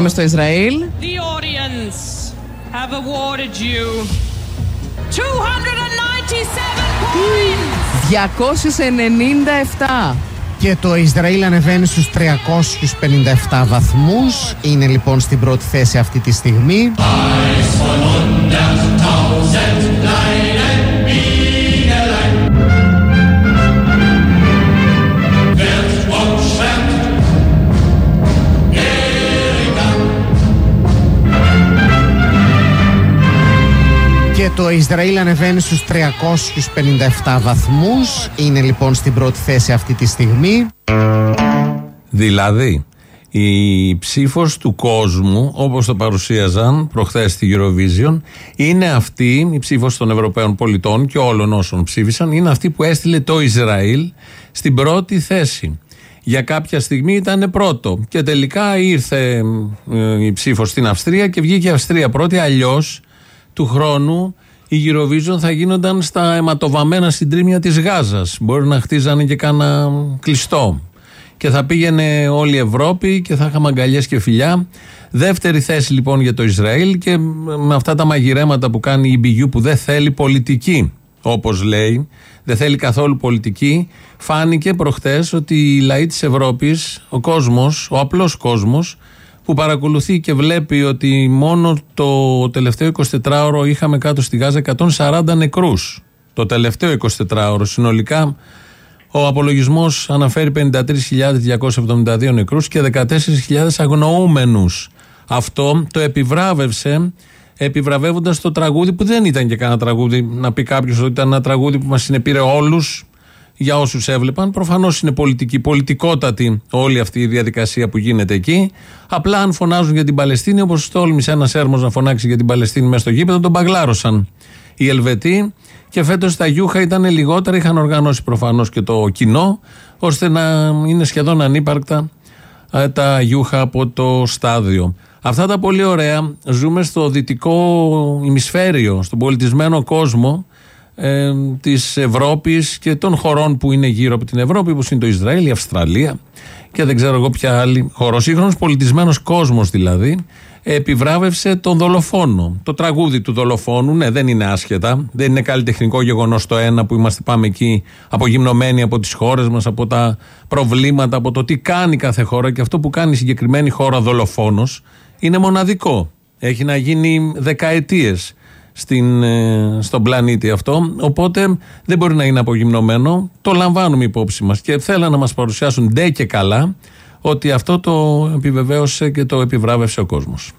Τώρα πάμε στο Ισραήλ. The audience have awarded you 297 points. 297. Και το Ισραήλ ανεβαίνει στους 357 βαθμούς. Είναι λοιπόν στην πρώτη θέση αυτή τη στιγμή. Και το Ισραήλ ανεβαίνει στους 357 βαθμούς. Είναι λοιπόν στην πρώτη θέση αυτή τη στιγμή. Δηλαδή, η ψήφος του κόσμου, όπως το παρουσίαζαν προχθές στη Eurovision, είναι αυτή, η ψήφος των Ευρωπαίων πολιτών και όλων όσων ψήφισαν, είναι αυτή που έστειλε το Ισραήλ στην πρώτη θέση. Για κάποια στιγμή ήταν πρώτο και τελικά ήρθε ε, η ψήφος στην Αυστρία και βγήκε η Αυστρία πρώτη. Αλλιώς του χρόνου η Eurovision θα γίνονταν στα αιματοβαμμένα συντρίμια της Γάζας. Μπορεί να χτίζανε και κάνα κλειστό και θα πήγαινε όλη η Ευρώπη και θα είχαμε αγκαλιές και φιλιά. Δεύτερη θέση λοιπόν για το Ισραήλ και με αυτά τα μαγειρέματα που κάνει η BU που δεν θέλει πολιτική, όπως λέει, δεν θέλει καθόλου πολιτική, φάνηκε προχτές ότι οι λαοί της Ευρώπης, ο κόσμος, ο απλός κόσμος, που παρακολουθεί και βλέπει ότι μόνο το τελευταίο 24ωρο είχαμε κάτω στη Γάζα 140 νεκρούς. Το τελευταίο 24ωρο συνολικά ο απολογισμός αναφέρει 53.272 νεκρούς και 14.000 αγνοούμενους. Αυτό το επιβράβευσε επιβραβεύοντας το τραγούδι που δεν ήταν και κανένα τραγούδι. Να πει κάποιος ότι ήταν ένα τραγούδι που μας συνεπήρε όλους για όσους έβλεπαν. Προφανώς είναι πολιτική, πολιτικότατη όλη αυτή η διαδικασία που γίνεται εκεί. Απλά αν φωνάζουν για την Παλαιστίνη, όπως τόλμησε ένας έρμος να φωνάξει για την Παλαιστίνη μέσα στο γήπεδο, τον παγλάρωσαν οι Ελβετοί. Και φέτος τα γιούχα ήταν λιγότερα, είχαν οργανώσει προφανώς και το κοινό, ώστε να είναι σχεδόν ανύπαρκτα ε, τα γιούχα από το στάδιο. Αυτά τα πολύ ωραία ζούμε στο δυτικό ημισφαίριο, στον πολιτισμένο κόσμο ε, της Ευρώπης και των χωρών που είναι γύρω από την Ευρώπη, όπως είναι το Ισραήλ, η Αυστραλία και δεν ξέρω εγώ ποια άλλη χώρο. Ο σύγχρονος πολιτισμένος κόσμος δηλαδή επιβράβευσε τον δολοφόνο. Το τραγούδι του δολοφόνου, ναι, δεν είναι άσχετα. Δεν είναι καλλιτεχνικό γεγονός το ένα που είμαστε πάμε εκεί απογυμνωμένοι από τις χώρες μας, από τα προβλήματα, από το τι κάνει κάθε χώρα. Και αυτό που κάνει η συγκεκριμένη χώρα δολοφόνος είναι μοναδικό. Έχει να γίνει δεκαετίες στην, ε, στον πλανήτη αυτό. Οπότε δεν μπορεί να είναι απογυμνωμένο. Το λαμβάνουμε υπόψη μας. Και θέλαν να μας παρουσιάσουν ντε και καλά ότι αυτό το επιβεβαίωσε και το επιβράβευσε ο κόσμος.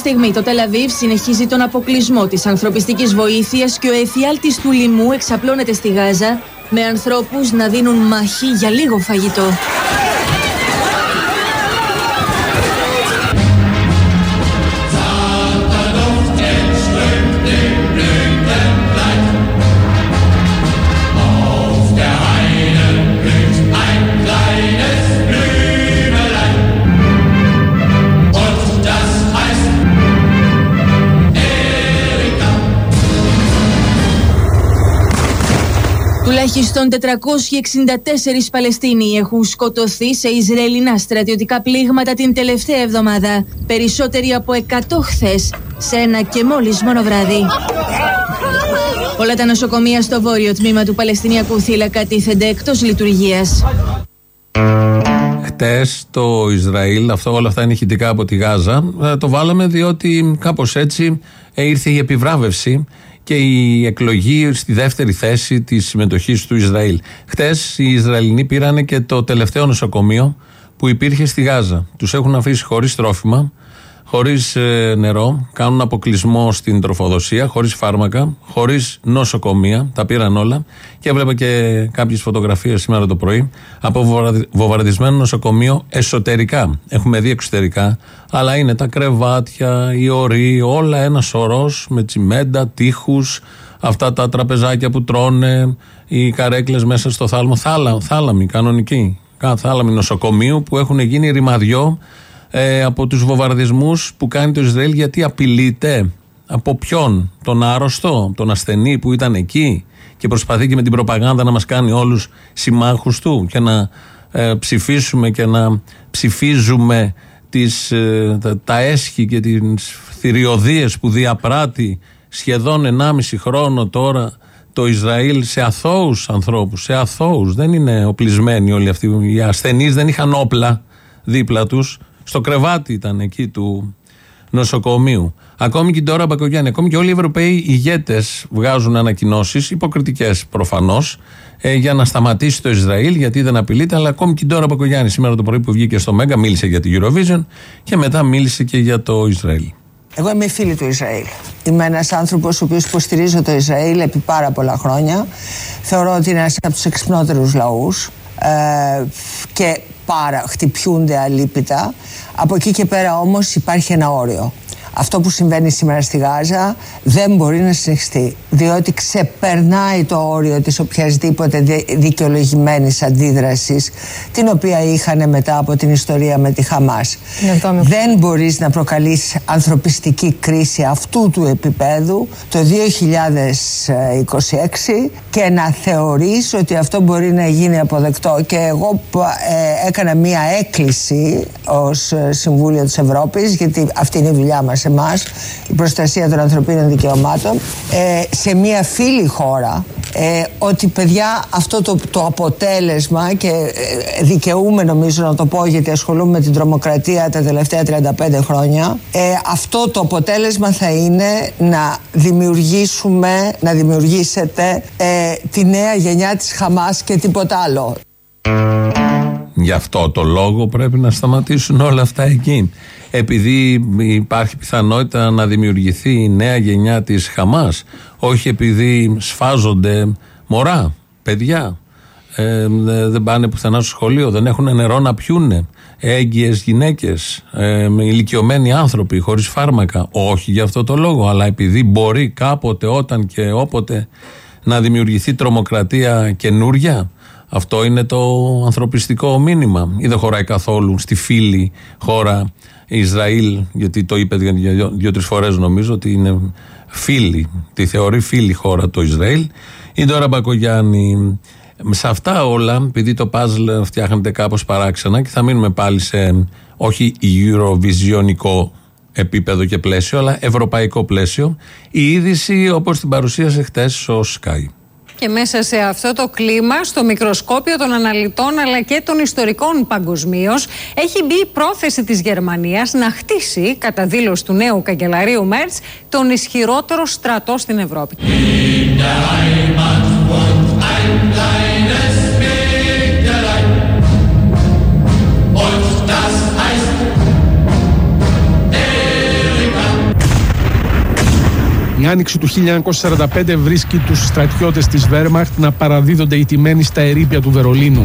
Στιγμή το Τελαβίβ συνεχίζει τον αποκλεισμό της ανθρωπιστικής βοήθειας και ο εφιάλτης του λοιμού εξαπλώνεται στη Γάζα με ανθρώπους να δίνουν μάχη για λίγο φαγητό. Τουλάχιστον 464 Παλαιστίνοι έχουν σκοτωθεί σε Ισραηλινά στρατιωτικά πλήγματα την τελευταία εβδομάδα. Περισσότεροι από 100 χθες σε ένα και μόλις μόνο βράδυ. Όλα τα νοσοκομεία στο βόρειο τμήμα του Παλαιστινιακού θύλακα τίθενται εκτός λειτουργίας. Χτες το Ισραήλ, αυτό, όλα αυτά είναι ηχητικά από τη Γάζα. Ε, Το βάλαμε διότι κάπως έτσι ε, ήρθε η επιβράβευση και η εκλογή στη δεύτερη θέση της συμμετοχής του Ισραήλ. Χτες οι Ισραηλινοί πήραν και το τελευταίο νοσοκομείο που υπήρχε στη Γάζα. Τους έχουν αφήσει χωρίς τρόφιμα, χωρίς ε, νερό, κάνουν αποκλεισμό στην τροφοδοσία, χωρίς φάρμακα, χωρίς νοσοκομεία. Τα πήραν όλα. Και έβλεπα και κάποιες φωτογραφίες σήμερα το πρωί από βομβαρδισμένο νοσοκομείο εσωτερικά. Έχουμε δει εξωτερικά, αλλά είναι τα κρεβάτια, οι οροί, όλα ένα σωρός με τσιμέντα, τείχους, αυτά τα τραπεζάκια που τρώνε, οι καρέκλες μέσα στο θάλαμο. Θάλα, θάλαμοι κανονικοί. Θάλαμοι νοσοκομείου που έχουν γίνει ρημαδιό ε, από τους βομβαρδισμούς που κάνει το Ισραήλ γιατί απειλείται; Από ποιον, τον άρρωστο, τον ασθενή που ήταν εκεί και προσπαθεί και με την προπαγάνδα να μας κάνει όλους συμμάχους του και να ε, ψηφίσουμε και να ψηφίζουμε τις, ε, τα, τα έσχη και τις θηριωδίες που διαπράττει σχεδόν 1,5 χρόνο τώρα το Ισραήλ σε αθώους ανθρώπους, σε αθώους, δεν είναι οπλισμένοι όλοι αυτοί, οι ασθενείς δεν είχαν όπλα δίπλα τους στο κρεβάτι ήταν εκεί του νοσοκομείου. Ακόμη και τώρα Μπακογιάννη, ακόμη και όλοι οι Ευρωπαίοι ηγέτες βγάζουν ανακοινώσεις, υποκριτικές προφανώς, ε, για να σταματήσει το Ισραήλ, γιατί δεν απειλείται. Αλλά ακόμη και τώρα Μπακογιάννη, σήμερα το πρωί που βγήκε στο Μέγκα, μίλησε για την Eurovision και μετά μίλησε και για το Ισραήλ. Εγώ είμαι φίλη του Ισραήλ. Είμαι ένας άνθρωπος ο οποίος υποστηρίζω το Ισραήλ επί πάρα πολλά χρόνια. Θεωρώ ότι είναι ένας από τους εξυπνότερους λαούς. Ε, και πάρα, χτυπιούνται αλίπητα. Από εκεί και πέρα όμως υπάρχει ένα όριο. Αυτό που συμβαίνει σήμερα στη Γάζα δεν μπορεί να συνεχιστεί διότι ξεπερνάει το όριο της οποιασδήποτε δικαιολογημένης αντίδρασης την οποία είχαν μετά από την ιστορία με τη Χαμάς. Δεν μπορείς να προκαλείς ανθρωπιστική κρίση αυτού του επίπεδου το 2026 και να θεωρείς ότι αυτό μπορεί να γίνει αποδεκτό. Και εγώ ε, έκανα μία έκκληση ως Συμβούλιο της Ευρώπης γιατί αυτή είναι η δουλειά μας σε εμάς, η προστασία των ανθρωπίνων δικαιωμάτων, ε, σε μια φίλη χώρα, ε, ότι παιδιά αυτό το, το αποτέλεσμα και ε, δικαιούμαι νομίζω να το πω γιατί ασχολούμαι με την τρομοκρατία τα τελευταία 35 χρόνια ε, αυτό το αποτέλεσμα θα είναι να δημιουργήσουμε να δημιουργήσετε ε, τη νέα γενιά της Χαμάς και τίποτα άλλο. Γι' αυτό το λόγο πρέπει να σταματήσουν όλα αυτά εκεί επειδή υπάρχει πιθανότητα να δημιουργηθεί η νέα γενιά της Χαμάς όχι επειδή σφάζονται μωρά, παιδιά ε, δεν πάνε πουθενά στο σχολείο δεν έχουν νερό να πιούνε έγκυες γυναίκες ε, με ηλικιωμένοι άνθρωποι χωρίς φάρμακα. Όχι για αυτό το λόγο αλλά επειδή μπορεί κάποτε όταν και όποτε να δημιουργηθεί τρομοκρατία καινούρια. Αυτό είναι το ανθρωπιστικό μήνυμα. Ή δεν χωράει καθόλου στη φίλη χώρα Ισραήλ, γιατί το είπε δύο-τρει φορές νομίζω ότι είναι φίλη, τη θεωρεί φίλη χώρα το Ισραήλ. Η Ντόρα Μπακογιάννη. Σε αυτά όλα, επειδή το puzzle φτιάχνεται κάπως παράξενα και θα μείνουμε πάλι σε όχι Eurovisionικό επίπεδο και πλαίσιο, αλλά ευρωπαϊκό πλαίσιο, η είδηση όπως την παρουσίασε χτες ο Sky. Και μέσα σε αυτό το κλίμα, στο μικροσκόπιο των αναλυτών αλλά και των ιστορικών παγκοσμίως, έχει μπει η πρόθεση της Γερμανίας να χτίσει, κατά δήλωση του νέου καγκελαρίου Μέρτς, τον ισχυρότερο στρατό στην Ευρώπη. Η άνοιξη του 1945 βρίσκει τους στρατιώτες της Βέρμαχτ να παραδίδονται οι τιμένοι στα ερήπια του Βερολίνου.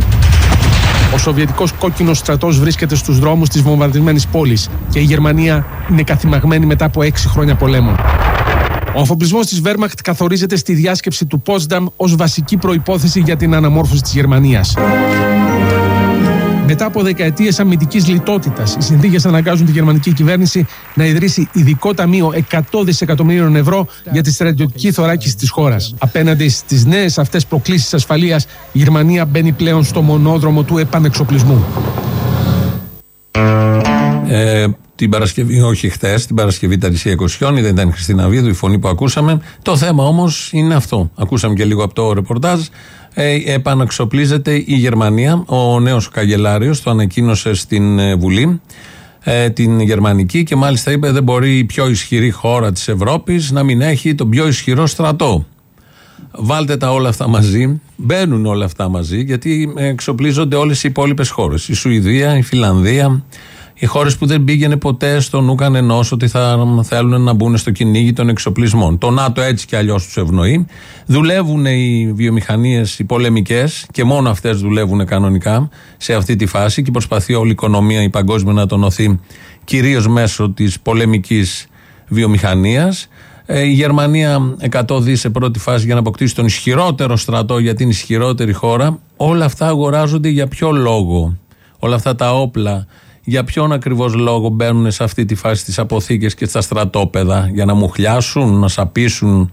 Ο Σοβιετικός κόκκινος στρατός βρίσκεται στους δρόμους της βομβαρδισμένης πόλης και η Γερμανία είναι καθημαγμένη μετά από έξι χρόνια πολέμου. Ο αφοπλισμός της Βέρμαχτ καθορίζεται στη διάσκεψη του Πότσνταμ ως βασική προπόθεση για την αναμόρφωση της Γερμανίας. Μετά από δεκαετίες αμυντικής λιτότητας, οι συνθήκες αναγκάζουν τη γερμανική κυβέρνηση να ιδρύσει ειδικό ταμείο 100 δισεκατομμυρίων ευρώ για τη στρατιωτική θωράκιση της χώρας. Απέναντι στις νέες αυτές προκλήσεις ασφαλείας, η Γερμανία μπαίνει πλέον στο μονόδρομο του επανεξοπλισμού. Ε, την Παρασκευή, όχι χθες, την Παρασκευή ήταν η Κοσιόνη, δεν ήταν η Χριστίνα Βίδου, η φωνή που ακούσαμε. Το θέμα όμως είναι αυτό. Ακούσαμε και λίγο από το ρεπορτάζ. Ε, επαναξοπλίζεται η Γερμανία. Ο νέος καγκελάριος το ανακοίνωσε στην ε, Βουλή ε, την γερμανική και μάλιστα είπε δεν μπορεί η πιο ισχυρή χώρα της Ευρώπης να μην έχει τον πιο ισχυρό στρατό. Βάλτε τα όλα αυτά μαζί, μπαίνουν όλα αυτά μαζί γιατί εξοπλίζονται όλες οι υπόλοιπες χώρες. Η Σουηδία, η Φιλανδία, Οι χώρες που δεν πήγαινε ποτέ στο νου κανενός ότι θα θέλουν να μπουν στο κυνήγι των εξοπλισμών. Το ΝΑΤΟ έτσι κι αλλιώς τους ευνοεί. Δουλεύουν οι βιομηχανίες, οι πολεμικές και μόνο αυτές δουλεύουν κανονικά σε αυτή τη φάση και προσπαθεί όλη η οικονομία, η παγκόσμια να τονωθεί κυρίως μέσω της πολεμικής βιομηχανίας. Ε, η Γερμανία 100 δις σε πρώτη φάση για να αποκτήσει τον ισχυρότερο στρατό για την ισχυρότερη χώρα. Όλα αυτά αγοράζονται για ποιο λόγο; Όλα αυτά τα όπλα για ποιον ακριβώς λόγο μπαίνουν σε αυτή τη φάση τις αποθήκες και στα στρατόπεδα; Για να μουχλιάσουν, να σαπίσουν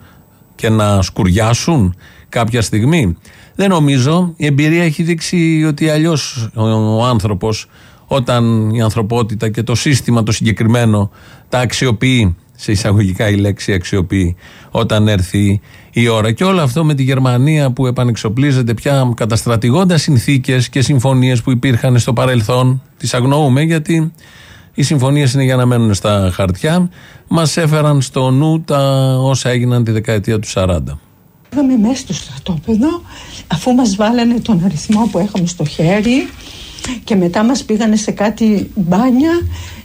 και να σκουριάσουν κάποια στιγμή; Δεν νομίζω. Η εμπειρία έχει δείξει ότι αλλιώς ο άνθρωπος όταν η ανθρωπότητα και το σύστημα το συγκεκριμένο τα αξιοποιεί σε εισαγωγικά η λέξη αξιοποιεί όταν έρθει η ώρα. Και όλο αυτό με τη Γερμανία που επανεξοπλίζεται πια καταστρατηγώντα συνθήκες και συμφωνίες που υπήρχαν στο παρελθόν. Τις αγνοούμε γιατί οι συμφωνίες είναι για να μένουν στα χαρτιά. Μας έφεραν στο νου τα όσα έγιναν τη δεκαετία του 40. Πήγαμε μέσα στο στρατόπεδο αφού μας βάλανε τον αριθμό που έχουμε στο χέρι και μετά μας πήγανε σε κάτι μπάνια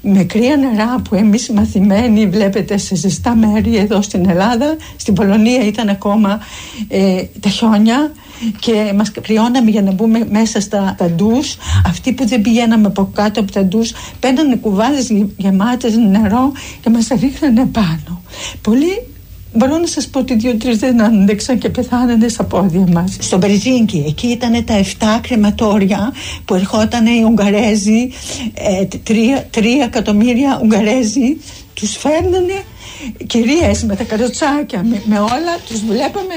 με κρύα νερά που εμείς οι μαθημένοι βλέπετε σε ζεστά μέρη εδώ στην Ελλάδα. Στην Πολωνία ήταν ακόμα ε, τα χιόνια και μας κρυώναμε για να μπούμε μέσα στα τα ντους. Αυτοί που δεν πηγαίναμε από κάτω από τα ντους παίρνανε κουβάδες γεμάτες νερό και μας ρίχνανε πάνω. Πολύ Μπορώ να σας πω ότι δύο-τρεις δεν άντεξαν και πεθάνανε στα πόδια μας. Στο Μπερζίνκι, εκεί ήταν τα 7 κρεματόρια που ερχόταν οι Ουγγαρέζοι, ε, τρία, τρία εκατομμύρια Ουγγαρέζοι, τους φέρνανε κυρίες με τα καροτσάκια, με, με όλα, τους βλέπαμε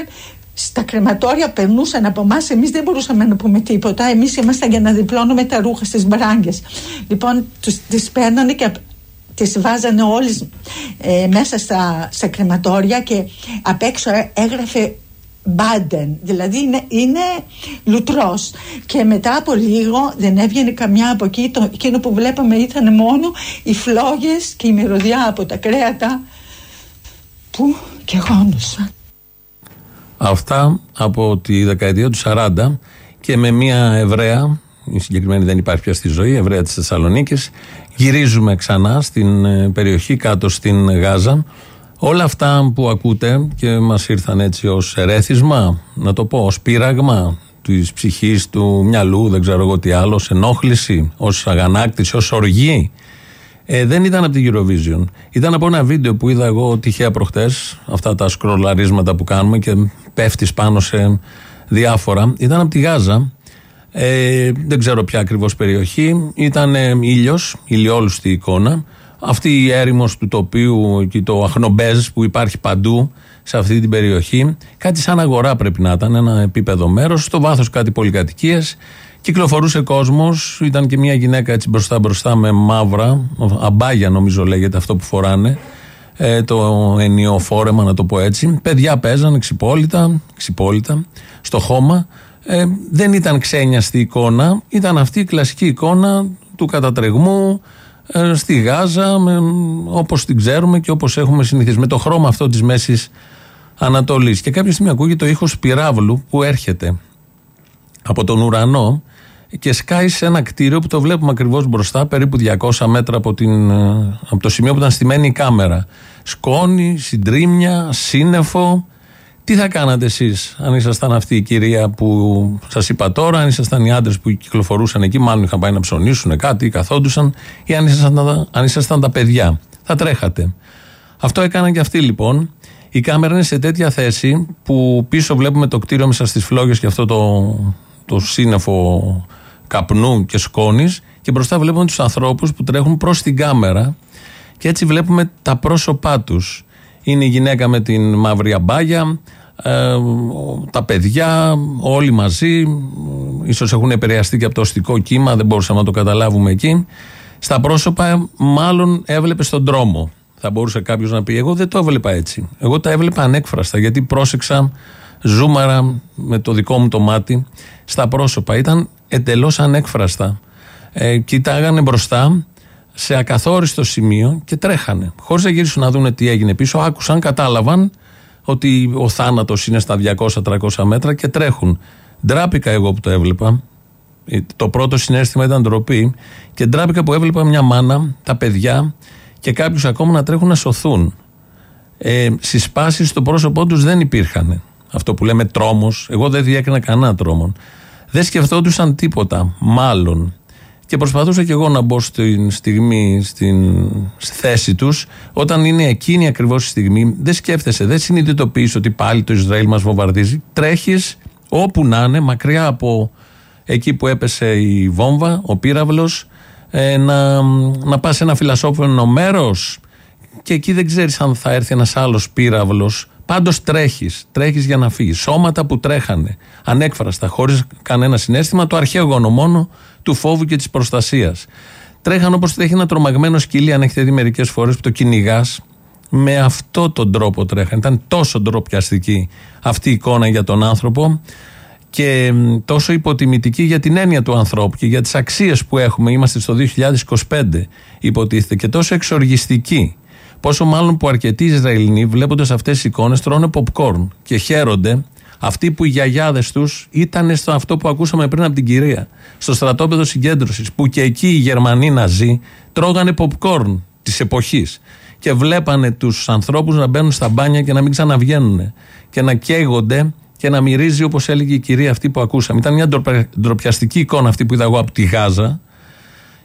στα κρεματόρια περνούσαν από εμάς. Εμείς δεν μπορούσαμε να πούμε τίποτα. Εμείς ήμασταν για να διπλώνουμε τα ρούχα στις μπράγκε. Λοιπόν, τις παίρνανε και τις βάζανε όλες ε, μέσα στα, στα κρεματόρια και απ' έξω έγραφε Μπάντεν, δηλαδή είναι, είναι λουτρός. Και μετά από λίγο δεν έβγαινε καμιά από εκεί. Το, εκείνο που βλέπαμε ήταν μόνο οι φλόγες και η μυρωδιά από τα κρέατα. Που και γόνουσαν Αυτά από τη δεκαετία του 40 και με μια Εβραία η συγκεκριμένη δεν υπάρχει πια στη ζωή, Εβραία της Θεσσαλονίκης. Γυρίζουμε ξανά στην ε, περιοχή κάτω στην Γάζα. Όλα αυτά που ακούτε και μας ήρθαν έτσι ως ερέθισμα, να το πω, ως πείραγμα της ψυχής, του μυαλού, δεν ξέρω εγώ τι άλλο, ως ενόχληση, ως αγανάκτηση, ως οργή. Ε, δεν ήταν από την Eurovision. Ήταν από ένα βίντεο που είδα εγώ τυχαία προχτές, αυτά τα σκρολαρίσματα που κάνουμε και πέφτεις πάνω σε διάφορα. Ήταν από τη Γάζα ε, δεν ξέρω ποια ακριβώς περιοχή. Ήταν ε, ήλιος, ηλιόλουστη εικόνα. Αυτή η έρημος του τοπίου και το αχνομπέζ που υπάρχει παντού σε αυτή την περιοχή. Κάτι σαν αγορά πρέπει να ήταν, ένα επίπεδο μέρος. Στο βάθος κάτι πολυκατοικίες. Κυκλοφορούσε κόσμος. Ήταν και μια γυναίκα έτσι μπροστά μπροστά με μαύρα. Αμπάγια νομίζω λέγεται αυτό που φοράνε. Ε, το ενιαίο φόρεμα, να το πω έτσι. Παιδιά παίζανε ξυπόλυτα, ξυπόλυτα στο χώμα. Ε, δεν ήταν ξένιαστη εικόνα, ήταν αυτή η κλασική εικόνα του κατατρεγμού ε, στη Γάζα, με, όπως την ξέρουμε και όπως έχουμε συνηθίσει, με το χρώμα αυτό της Μέσης Ανατολής. Και κάποια στιγμή ακούγεται το ήχος πυράβλου που έρχεται από τον ουρανό και σκάει σε ένα κτίριο που το βλέπουμε ακριβώς μπροστά, περίπου 200 μέτρα από, την, ε, από το σημείο που ήταν στημένη η κάμερα. Σκόνη, συντρίμια, σύννεφο, τι θα κάνατε εσείς, αν ήσασταν αυτή η κυρία που σας είπα τώρα, αν ήσασταν οι άντρες που κυκλοφορούσαν εκεί, μάλλον είχαν πάει να ψωνίσουν κάτι ή καθόντουσαν, ή αν ήσασταν, αν ήσασταν τα παιδιά. Θα τρέχατε. Αυτό έκαναν και αυτοί λοιπόν. Η κάμερα είναι σε τέτοια θέση που πίσω βλέπουμε το κτίριο μέσα στις φλόγες και αυτό το, το σύννεφο καπνού και σκόνης και μπροστά βλέπουμε τους ανθρώπους που τρέχουν προς την κάμερα και έτσι βλέπουμε τα πρόσωπά τους. Είναι η γυναίκα με την μαύρη αμπάγια, ε, τα παιδιά, όλοι μαζί, ίσως έχουν επηρεαστεί και από το οστικό κύμα, δεν μπορούσαμε να το καταλάβουμε εκεί. Στα πρόσωπα, μάλλον έβλεπε στον δρόμο. Θα μπορούσε κάποιος να πει: Εγώ δεν το έβλεπα έτσι. Εγώ τα έβλεπα ανέκφραστα, γιατί πρόσεξα ζούμαρα με το δικό μου το μάτι στα πρόσωπα. Ήταν εντελώς ανέκφραστα. Ε, κοιτάγανε μπροστά σε ακαθόριστο σημείο και τρέχανε. Χωρίς να γυρίσουν να δουν τι έγινε πίσω, άκουσαν, κατάλαβαν ότι ο θάνατος είναι στα 200-300 μέτρα και τρέχουν. Ντράπηκα εγώ που το έβλεπα. Το πρώτο συνέστημα ήταν ντροπή και ντράπηκα που έβλεπα μια μάνα, τα παιδιά και κάποιους ακόμα να τρέχουν να σωθούν. Ε, Συσπάσεις στο πρόσωπό τους δεν υπήρχαν. Αυτό που λέμε τρόμος, εγώ δεν διέκρινα κανένα τρόμο. Δεν σκεφτόντουσαν τίποτα, μάλλον. Και προσπαθούσα και εγώ να μπω στην στιγμή, στην στη θέση τους, όταν είναι εκείνη ακριβώς η στιγμή, δεν σκέφτεσαι, δεν συνειδητοποιείς ότι πάλι το Ισραήλ μας βομβαρδίζει. Τρέχεις όπου να είναι, μακριά από εκεί που έπεσε η βόμβα, ο πύραυλος, ε, να, να πας σε ένα φιλασόφωνο μέρος και εκεί δεν ξέρεις αν θα έρθει ένας άλλος πύραυλος. Πάντως τρέχεις, τρέχεις για να φύγεις. Σώματα που τρέχανε, ανέκφραστα, χωρίς κανένα συνέστημα, το αρχαίο γόνο μόνο του φόβου και της προστασίας. Τρέχαν όπως τρέχει ένα τρομαγμένο σκυλί, αν έχετε δει μερικές φορές που το κυνηγάς. Με αυτό τον τρόπο τρέχαν. Ήταν τόσο ντροπιαστική αυτή η εικόνα για τον άνθρωπο και τόσο υποτιμητική για την έννοια του ανθρώπου και για τις αξίες που έχουμε. Είμαστε στο 2025 υποτίθεται και τόσο εξοργιστική. Πόσο μάλλον που αρκετοί Ισραηλινοί βλέποντας αυτές τις εικόνες τρώνε popcorn και χαίρονται αυτοί που οι γιαγιάδες τους ήταν στο αυτό που ακούσαμε πριν από την κυρία, στο στρατόπεδο συγκέντρωσης, που και εκεί οι Γερμανοί Ναζί τρώγανε popcorn της εποχής και βλέπανε τους ανθρώπους να μπαίνουν στα μπάνια και να μην ξαναβγαίνουν και να καίγονται και να μυρίζει όπως έλεγε η κυρία αυτή που ακούσαμε. Ήταν μια ντροπιαστική εικόνα αυτή που είδα εγώ από τη Γάζα.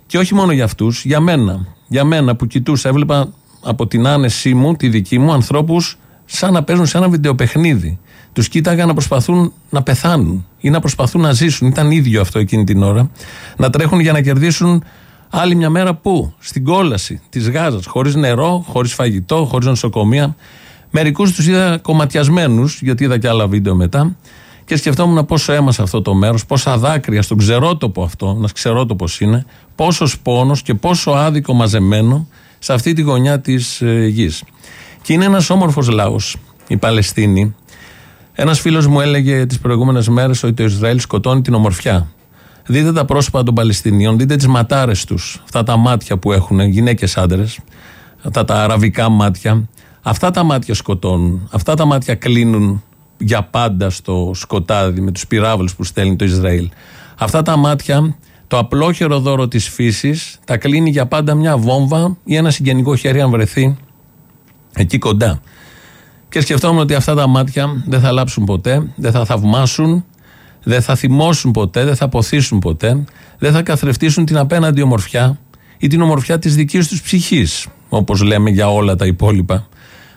Και όχι μόνο για αυτούς, για μένα. Για μένα που κοιτούσα, έβλεπα από την άνεσή μου, τη δική μου, ανθρώπους σαν να παίζουν σε ένα βιντεοπαιχνίδι. Τους κοίταγα να προσπαθούν να πεθάνουν ή να προσπαθούν να ζήσουν. Ήταν ίδιο αυτό εκείνη την ώρα. Να τρέχουν για να κερδίσουν άλλη μια μέρα πού; Στην κόλαση της Γάζας. Χωρίς νερό, χωρίς φαγητό, χωρίς νοσοκομεία. Μερικούς τους είδα κομματιασμένους, γιατί είδα και άλλα βίντεο μετά. Και σκεφτόμουν πόσο αίμα σε αυτό το μέρος, πόσα δάκρυα στον ξερότοπο αυτό, ένας ξερότοπος είναι, πόσος πόνος και πόσο άδικο μαζεμένο σε αυτή τη γωνιά της ε, γης. Και είναι ένας όμορφος λαός, η Παλαιστίνη. Ένας φίλος μου έλεγε τις προηγούμενες μέρες ότι το Ισραήλ σκοτώνει την ομορφιά. Δείτε τα πρόσωπα των Παλαιστινίων, δείτε τις ματάρες τους, αυτά τα μάτια που έχουν, γυναίκες άντρες, αυτά τα αραβικά μάτια. Αυτά τα μάτια σκοτώνουν. Αυτά τα μάτια κλείνουν για πάντα στο σκοτάδι με τους πυράβλους που στέλνει το Ισραήλ. Αυτά τα μάτια, το απλόχερο δώρο της φύσης, τα κλείνει για πάντα μια βόμβα ή ένα συγγενικό χέρι αν βρεθεί εκεί κοντά. Και σκεφτόμουν ότι αυτά τα μάτια δεν θα λάψουν ποτέ, δεν θα θαυμάσουν, δεν θα θυμώσουν ποτέ, δεν θα ποθήσουν ποτέ, δεν θα καθρεφτήσουν την απέναντι ομορφιά ή την ομορφιά της δικής τους ψυχής, όπως λέμε για όλα τα υπόλοιπα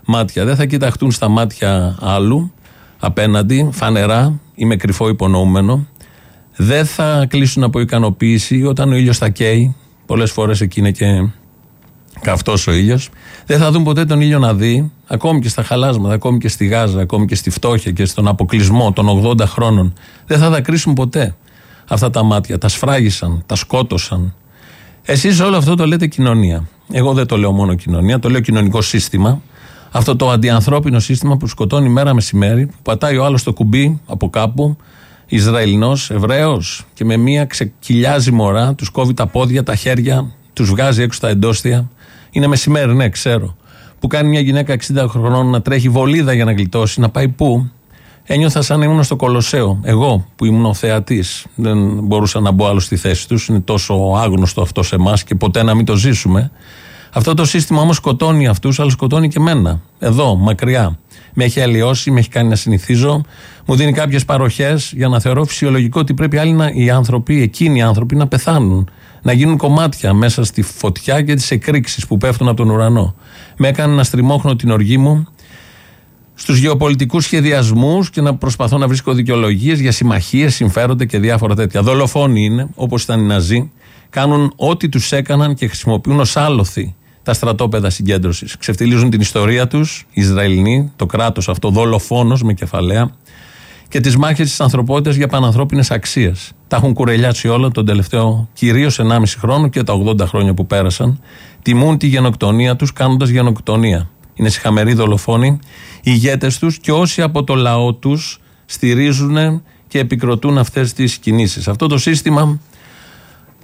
μάτια. Δεν θα κοιταχτούν στα μάτια άλλου απέναντι, φανερά ή με κρυφό υπονοούμενο. Δεν θα κλείσουν από ικανοποίηση όταν ο ήλιος θα καίει. Πολλές φορές εκεί είναι και καυτός ο ήλιος. Δεν θα δουν ποτέ τον ήλιο να δει, ακόμη και στα χαλάσματα, ακόμη και στη Γάζα, ακόμη και στη φτώχεια και στον αποκλεισμό των 80 χρόνων. Δεν θα δακρύσουν ποτέ αυτά τα μάτια. Τα σφράγισαν, τα σκότωσαν. Εσείς όλο αυτό το λέτε κοινωνία. Εγώ δεν το λέω μόνο κοινωνία, το λέω κοινωνικό σύστημα αυτό το αντιανθρώπινο σύστημα που σκοτώνει μέρα μεσημέρι, που πατάει ο άλλος το κουμπί από κάπου, Ισραηλινός, Εβραίος, και με μία ξεκυλιάζει μωρά, τους κόβει τα πόδια, τα χέρια, τους βγάζει έξω τα εντόστια. Είναι μεσημέρι, ναι, ξέρω. Που κάνει μια γυναίκα 60 χρονών να τρέχει βολίδα για να γλιτώσει, να πάει πού. Ένιωθα σαν να ήμουν στο Κολοσσέο. Εγώ που ήμουν ο θεατής. Δεν μπορούσα να μπω άλλο στη θέση τους. Είναι τόσο άγνωστο αυτό σε εμάς και ποτέ να μην το ζήσουμε. Αυτό το σύστημα όμως σκοτώνει αυτούς, αλλά σκοτώνει και μένα. Εδώ, μακριά. Με έχει αλλοιώσει, με έχει κάνει να συνηθίζω. Μου δίνει κάποιες παροχές για να θεωρώ φυσιολογικό ότι πρέπει άλλοι να, οι άνθρωποι, εκείνοι οι άνθρωποι, να πεθάνουν. Να γίνουν κομμάτια μέσα στη φωτιά και τις εκρήξεις που πέφτουν από τον ουρανό. Με έκανε να στριμώχνω την οργή μου στους γεωπολιτικούς σχεδιασμούς και να προσπαθώ να βρίσκω δικαιολογίες για συμμαχίες, συμφέροντα και διάφορα τέτοια. Δολοφόνοι είναι, όπως ήταν οι Ναζί. Κάνουν ό,τι τους έκαναν και χρησιμοποιούν ως άλοθη τα στρατόπεδα συγκέντρωσης. Ξεφτιλίζουν την ιστορία τους, οι Ισραηλινοί, το κράτος αυτό, δολοφόνος με κεφαλαία, και τις μάχες της ανθρωπότητας για πανανθρώπινες αξίες. Τα έχουν κουρελιάσει όλα τον τελευταίο κυρίως 1,5 χρόνο και τα 80 χρόνια που πέρασαν. Τιμούν τη γενοκτονία τους κάνοντας γενοκτονία. Είναι συχαμεροί δολοφόνοι, οι ηγέτες τους και όσοι από το λαό τους στηρίζουν και επικροτούν αυτές τις κινήσεις. Αυτό το σύστημα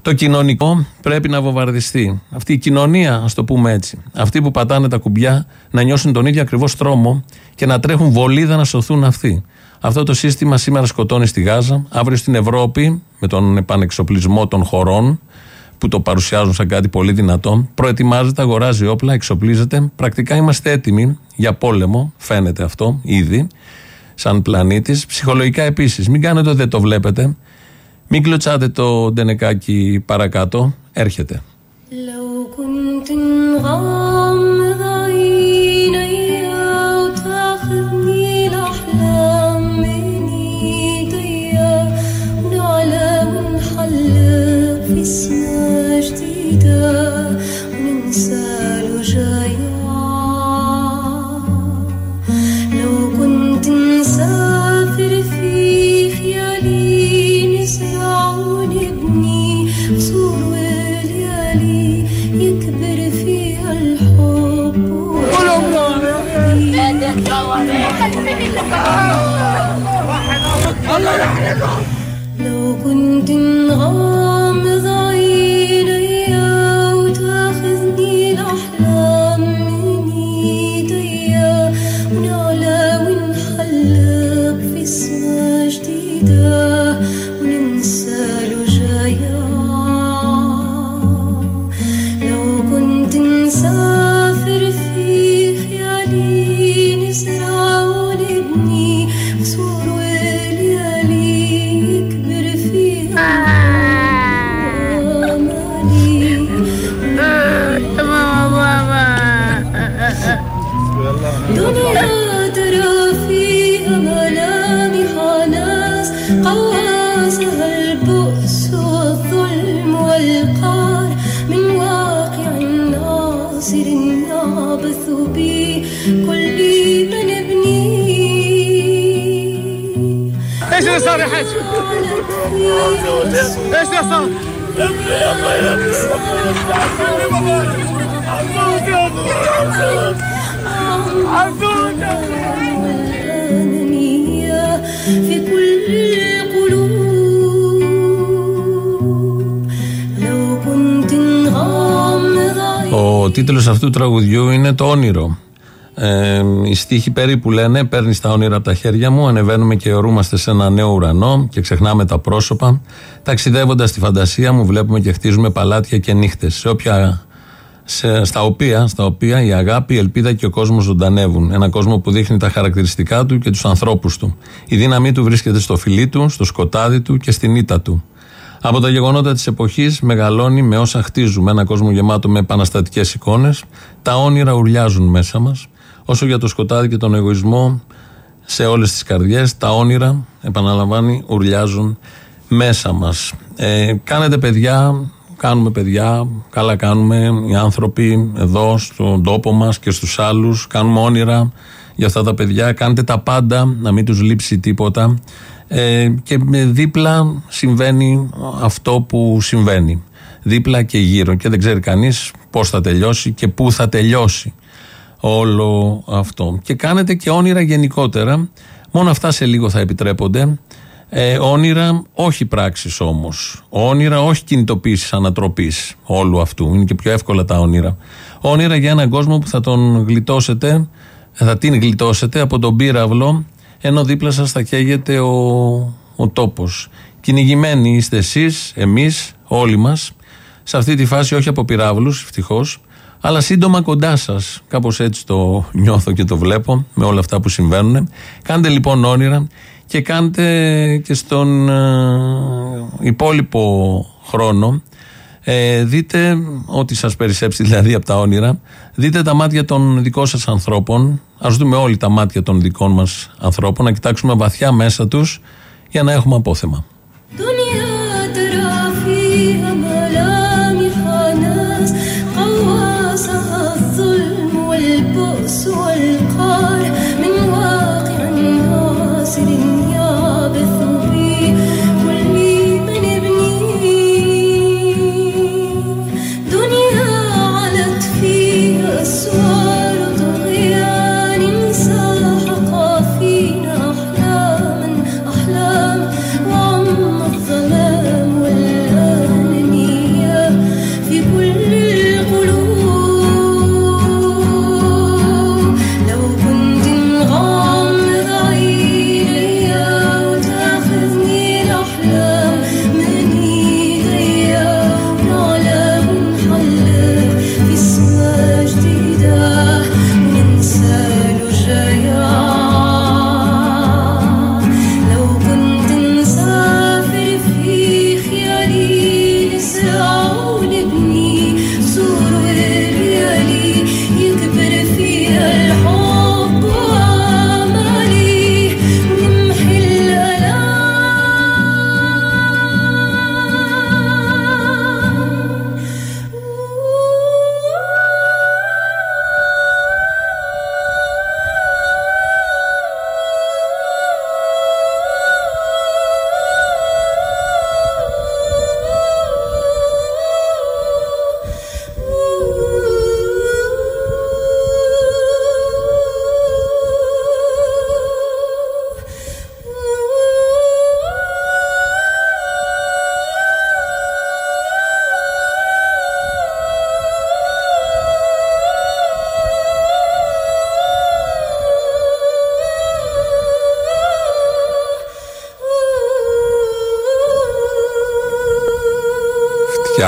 Το κοινωνικό πρέπει να βομβαρδιστεί. Αυτή η κοινωνία, ας το πούμε έτσι. Αυτοί που πατάνε τα κουμπιά να νιώσουν τον ίδιο ακριβώς τρόμο και να τρέχουν βολίδα να σωθούν αυτοί. Αυτό το σύστημα σήμερα σκοτώνει στη Γάζα, αύριο στην Ευρώπη, με τον επανεξοπλισμό των χωρών που το παρουσιάζουν σαν κάτι πολύ δυνατό, προετοιμάζεται, αγοράζει όπλα, εξοπλίζεται. Πρακτικά είμαστε έτοιμοι για πόλεμο, φαίνεται αυτό ήδη, σαν πλανήτης. Ψυχολογικά επίσης. Μην κάνετε ότι δεν το βλέπετε. Μην κλωτσάτε το ντενεκάκι παρακάτω. Έρχεται. Τίτλος αυτού του τραγουδιού είναι Το όνειρο. Ε, οι στίχοι περίπου λένε: Παίρνεις τα όνειρα από τα χέρια μου, ανεβαίνουμε και ορούμαστε σε ένα νέο ουρανό και ξεχνάμε τα πρόσωπα. Ταξιδεύοντας στη φαντασία μου, βλέπουμε και χτίζουμε παλάτια και νύχτες. Σε όποια σε, στα, οποία, στα οποία η αγάπη, η ελπίδα και ο κόσμος ζωντανεύουν. Ένα κόσμο που δείχνει τα χαρακτηριστικά του και τους ανθρώπους του. Η δύναμή του βρίσκεται στο φιλί του, στο σκοτάδι του και στην ήττα του. Από τα γεγονότα της εποχής μεγαλώνει με όσα χτίζουμε. Ένα κόσμο γεμάτο με επαναστατικές εικόνες. Τα όνειρα ουρλιάζουν μέσα μας. Όσο για το σκοτάδι και τον εγωισμό σε όλες τις καρδιές, τα όνειρα, επαναλαμβάνει, ουρλιάζουν μέσα μας. Ε, κάνετε παιδιά, κάνουμε παιδιά, καλά κάνουμε οι άνθρωποι εδώ στον τόπο μας και στους άλλους, κάνουμε όνειρα για αυτά τα παιδιά, κάντε τα πάντα να μην τους λείψει τίποτα ε, και με δίπλα συμβαίνει αυτό που συμβαίνει δίπλα και γύρω και δεν ξέρει κανείς πώς θα τελειώσει και πού θα τελειώσει όλο αυτό και κάνετε και όνειρα γενικότερα μόνο αυτά σε λίγο θα επιτρέπονται ε, όνειρα, όχι πράξεις όμως. Όνειρα, όχι κινητοποίησης ανατροπής όλου αυτού. Είναι και πιο εύκολα τα όνειρα. Όνειρα για έναν κόσμο που θα τον γλιτώσετε, θα την γλιτώσετε από τον πύραυλο, ενώ δίπλα σας θα καίγεται ο, ο τόπος. Κυνηγημένοι είστε εσείς, εμείς, όλοι μας, σε αυτή τη φάση όχι από πυράβλους, ευτυχώς, αλλά σύντομα κοντά σας. Κάπως έτσι το νιώθω και το βλέπω με όλα αυτά που συμβαίνουν. Κάντε λοιπόν όνειρα και κάντε και στον ε, υπόλοιπο χρόνο ε, δείτε ό,τι σας περισσέψει δηλαδή από τα όνειρα δείτε τα μάτια των δικών σας ανθρώπων ας δούμε όλοι τα μάτια των δικών μας ανθρώπων να κοιτάξουμε βαθιά μέσα τους για να έχουμε απόθεμα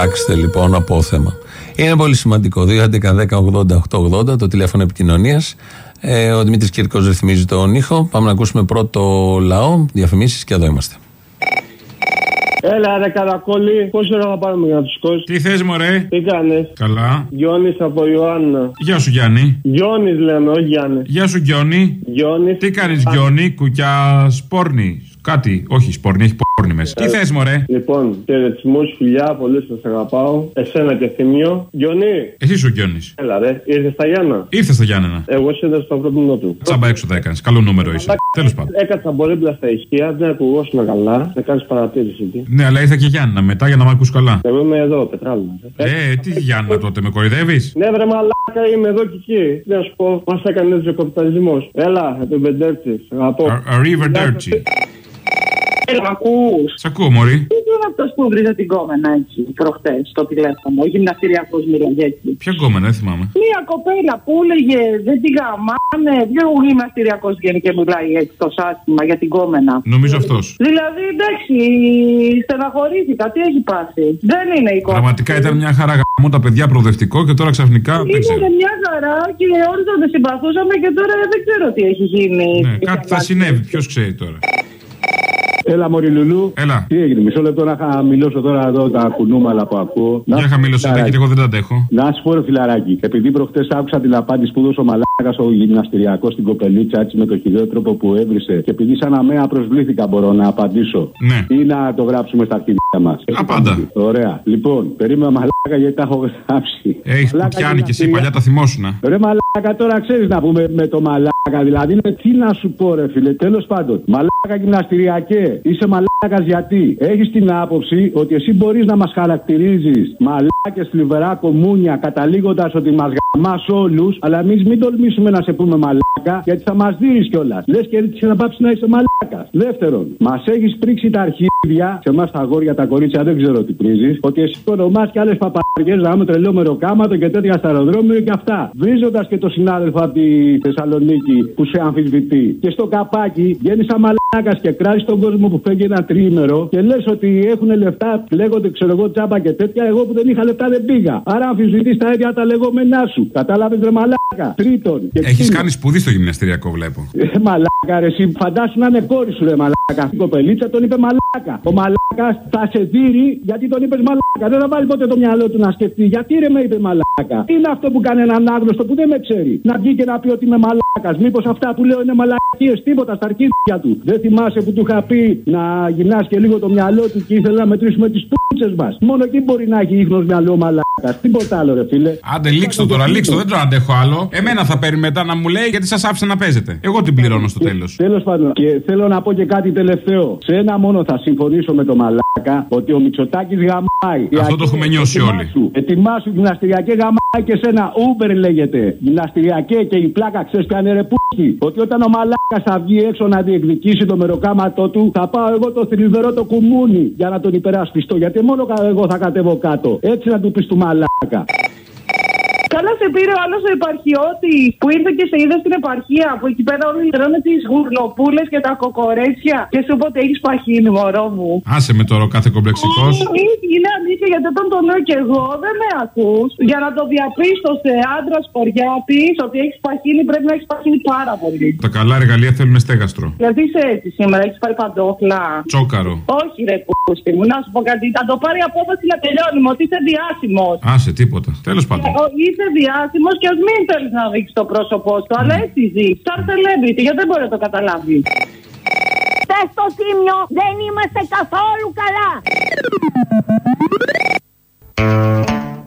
Φτιάξτε λοιπόν απόθεμα. Είναι πολύ σημαντικό. 2.11.10.80.880 το τηλέφωνο επικοινωνίας. Ε, ο Δημήτρης Κυρκός ρυθμίζει τον ήχο. Πάμε να ακούσουμε πρώτο λαό, διαφημίσεις και εδώ είμαστε. Έλα ρε καρακόλι, πόση ώρα θα πάρουμε για να τους σηκώσεις; Τι θες, μωρέ; Τι κάνεις; Καλά. Γιώνη από Ιωάννα. Γεια σου, Γιάννη. Γιώνη λέμε, όχι Γιάννη. Γεια σου, Γιόνι. Γιώνη. Τι κάνεις, Γιόνι, κουκιά σπόρνη; Κάτι, όχι σπόρνη, έχει πόρνη μέσα. Τι θες, μωρέ; Λοιπόν, χαιρετισμούς, φιλιά, πολύ σας αγαπάω. Εσένα και θύμιο. Γιώνη. Εσύ σου Γιόνι. Έλα ρε, ήρθες στα Γιάννα; Ήρθες στα Γιάννενα. Εγώ σίδα στο ανθρώπινο του. Τσάμπα έξω θα έκανες. Καλό νούμερο είσαι. Τέλος πάντων. Έκατσα πολύ στα ηχεία, δεν ακουγόσουν καλά. Να κάνεις παρατήρηση εκεί. Ναι, αλλά ήρθα και Γιάννενα μετά για να μ' ακού καλά. Εγώ είμαι εδώ, πετράλαιο. Ε, τι Γιάννενα τότε, με κορυδεύει. Ναι, βρε μαλάκα, είμαι εδώ και εκεί. Τι να σου πω, μας έκανε έτσι ο καπιταλισμός. Έλα, επιβεντέρτσι, αγαπώ. Arrivederci. Έλα, ακούς. Σ' ακούω, Μωρή. Τι είναι αυτό που βρίζε την κόμενα έτσι προχτές στο τηλέφωνο, ο γυμναστηριακός Μυρογέτη. Ποια γκόμενα, δεν θυμάμαι. Μία κοπέλα που έλεγε δεν τη γαμάνε, ποιο γυμναστηριακός βγαίνει και μιλάει έτσι το άσχημα για την κόμενα. Νομίζω αυτός. Δηλαδή εντάξει, στεναχωρήθηκα, τι έχει πάσει. Δεν είναι η κόμενα. Πραγματικά ήταν μια χαρά γαμώ τα παιδιά προοδευτικό και τώρα ξαφνικά δεν ξέρω. Ήταν μια χαρά και όλοι τον συμπαθούσαμε και τώρα δεν ξέρω τι έχει γίνει. Ναι, κάτι θα συνέβη, ποιος ξέρει τώρα. Έλα, Μωρή Λουλού. Έλα. Τι έγινε, μισό λεπτό να χαμηλώσω τώρα εδώ τα κουνούμαλα που ακούω. Για χαμήλωσε γιατί εγώ δεν τα αντέχω. Να σου πω, ρε φιλαράκι, επειδή προχτές άκουσα την απάντηση που δώσε ο Μαλάκας ο γυμναστηριακός στην κοπελίτσα έτσι με το χειρότερο τρόπο που έβρισε και επειδή σαν αμαία προσβλήθηκα μπορώ να απαντήσω. Ναι. Ή να το γράψουμε στα αρχίδια μας. Απάντα. Ωραία. Λοιπόν, περίμενα Μαλάκα γιατί τα έχω γράψει. Έχεις που Μαλάκα πιάνει και εσύ γυμναστηρια- παλιά τα θυμόσουνα. Ρε μαλάκα τώρα ξέρεις να πούμε με το μαλάκα. Δηλαδή είναι τι να σου πω, ρε φίλε. Τέλος πάντων, μαλάκα γυμναστηριακέ. Είσαι μαλάκας γιατί έχεις την άποψη ότι εσύ μπορείς να μας χαρακτηρίζεις μαλάκες θλιβερά κομμούνια καταλήγοντας ότι μας γαμάς όλους. Αλλά εμείς μην τολμήσουμε να σε πούμε μαλάκα γιατί θα μας δεις κιόλας. Λες και έτσι να πάψεις να είσαι μαλάκας. Δεύτερον, μας έχεις πρίξει τα αρχίδια σε εμάς τα αγόρια, τα κορίτσια δεν ξέρω τι πρίζεις. Ότι εσύ ονομάς και άλλες παπαριές να είμαι τρελό μεροκάματο και τέτοια στα αεροδρόμιο και αυτά. Βρίζοντας και το συνάδελφο από τη Θεσσαλονίκη που σε αμφισβητεί. Και στο καπάκι βγαίνεις σαν μαλάκας και κράζεις τον κόσμο που φεύγει ένα τρίμερο και λες ότι έχουν λεφτά, λέγονται ξέρω εγώ τσάμπα και τέτοια. Εγώ που δεν είχα λεφτά δεν πήγα. Άρα αμφισβητείς τα ίδια τα λεγόμενά σου. Κατάλαβες ρε μαλάκα. Τρίτον. και Έχεις ξύνο. κάνει σπουδή στο γυμναστηριακό, βλέπω. Ε, μαλάκα, ρε, εσύ φαντάσου να είναι κόρη σου, ρε μαλάκα. Η κοπελίτσα τον είπε μαλάκα. Ο μαλάκας θα σε δίνει γιατί τον είπες μαλάκα. Δεν θα βάλει ποτέ το μυαλό του να σκεφτεί. Γιατί ρε με είπε μαλάκα. Τι είναι αυτό που κάνει έναν άγνωστο που δεν με ξέρει; Να βγει και να πει ότι είμαι μαλάκας. Μήπως αυτά που λέω είναι μαλακίες, τίποτα στα αρχίδια του. Δεν θυμάσαι που του είχα πει να γυρνά και λίγο το μυαλό του και ήθελε να μετρήσουμε τις πούτσες μας; Μόνο εκεί μπορεί να έχει ίχνος μυαλό μαλάκας. Τίποτα άλλο, ρε φίλε. Άντε, λήξτε το τώρα, λήξτε το, δεν το αντέχω άλλο. Εμένα θα παίρνει μετά να μου λέει γιατί σας άφησε να παίζετε. Εγώ την πληρώνω στο τέλος. Τέλος πάντων, και θέλω να πω και κάτι τελευταίο. Σε ένα μόνο θα συμφωνήσω με το μαλάκα ότι ο Μητσοτάκης γαμάει. Αυτό το έχουμε νιώσει όλοι. Ετοιμάσου, γυμναστηριακέ γαμάει και σε ένα Uber λέγεται. Γυμναστηριακέ και η πλάκα ξέρεις ποια είναι ρε πούστη. Ότι όταν ο μαλάκας θα βγει έξω να διεκδικήσει το μεροκάματό του, θα πάω εγώ το θρυβερό το κουμούνι για να τον υπερασπιστώ. Γιατί μόνο εγώ θα κατέβω κάτω. Έτσι να του πεις του μαλάκα. Καλά σε πήρε ο άλλος ο επαρχιώτης που ήρθε και σε είδε στην επαρχία που εκεί πέρα όλοι λερώνε τις γουρνοπούλε και τα κοκορέτσια και σου είπε ότι έχεις παχύνει, μωρό μου. Άσε με τώρα ο κάθε κομπλεξικός. Ε, Είναι αλήθεια γιατί όταν το λέω και εγώ δεν με ακούς. Για να το διαπίστωσε άντρας κοριάτη ότι έχεις παχύνει πρέπει να έχεις παχύνει πάρα πολύ. Τα καλά εργαλεία θέλουν στέγαστρο. Γιατί είσαι έτσι σήμερα, έχεις πάρει παντόφλα. Τσόκαρο. Όχι ρε πούστη μου, να σου πω κάτι. Θα το πάρει απόφαση να τελειώνουμε ότι είσαι διάσημος. Άσε τίποτα. Τέλος πάντων. Είσαι διάσημος και ας μην θέλεις να δείξει το πρόσωπό σου, αλλά έτσι ζεις. Σαν celebrity, γιατί δεν μπορεί να το καταλάβεις. Πες στο Τίμιο, δεν είμαστε καθόλου καλά.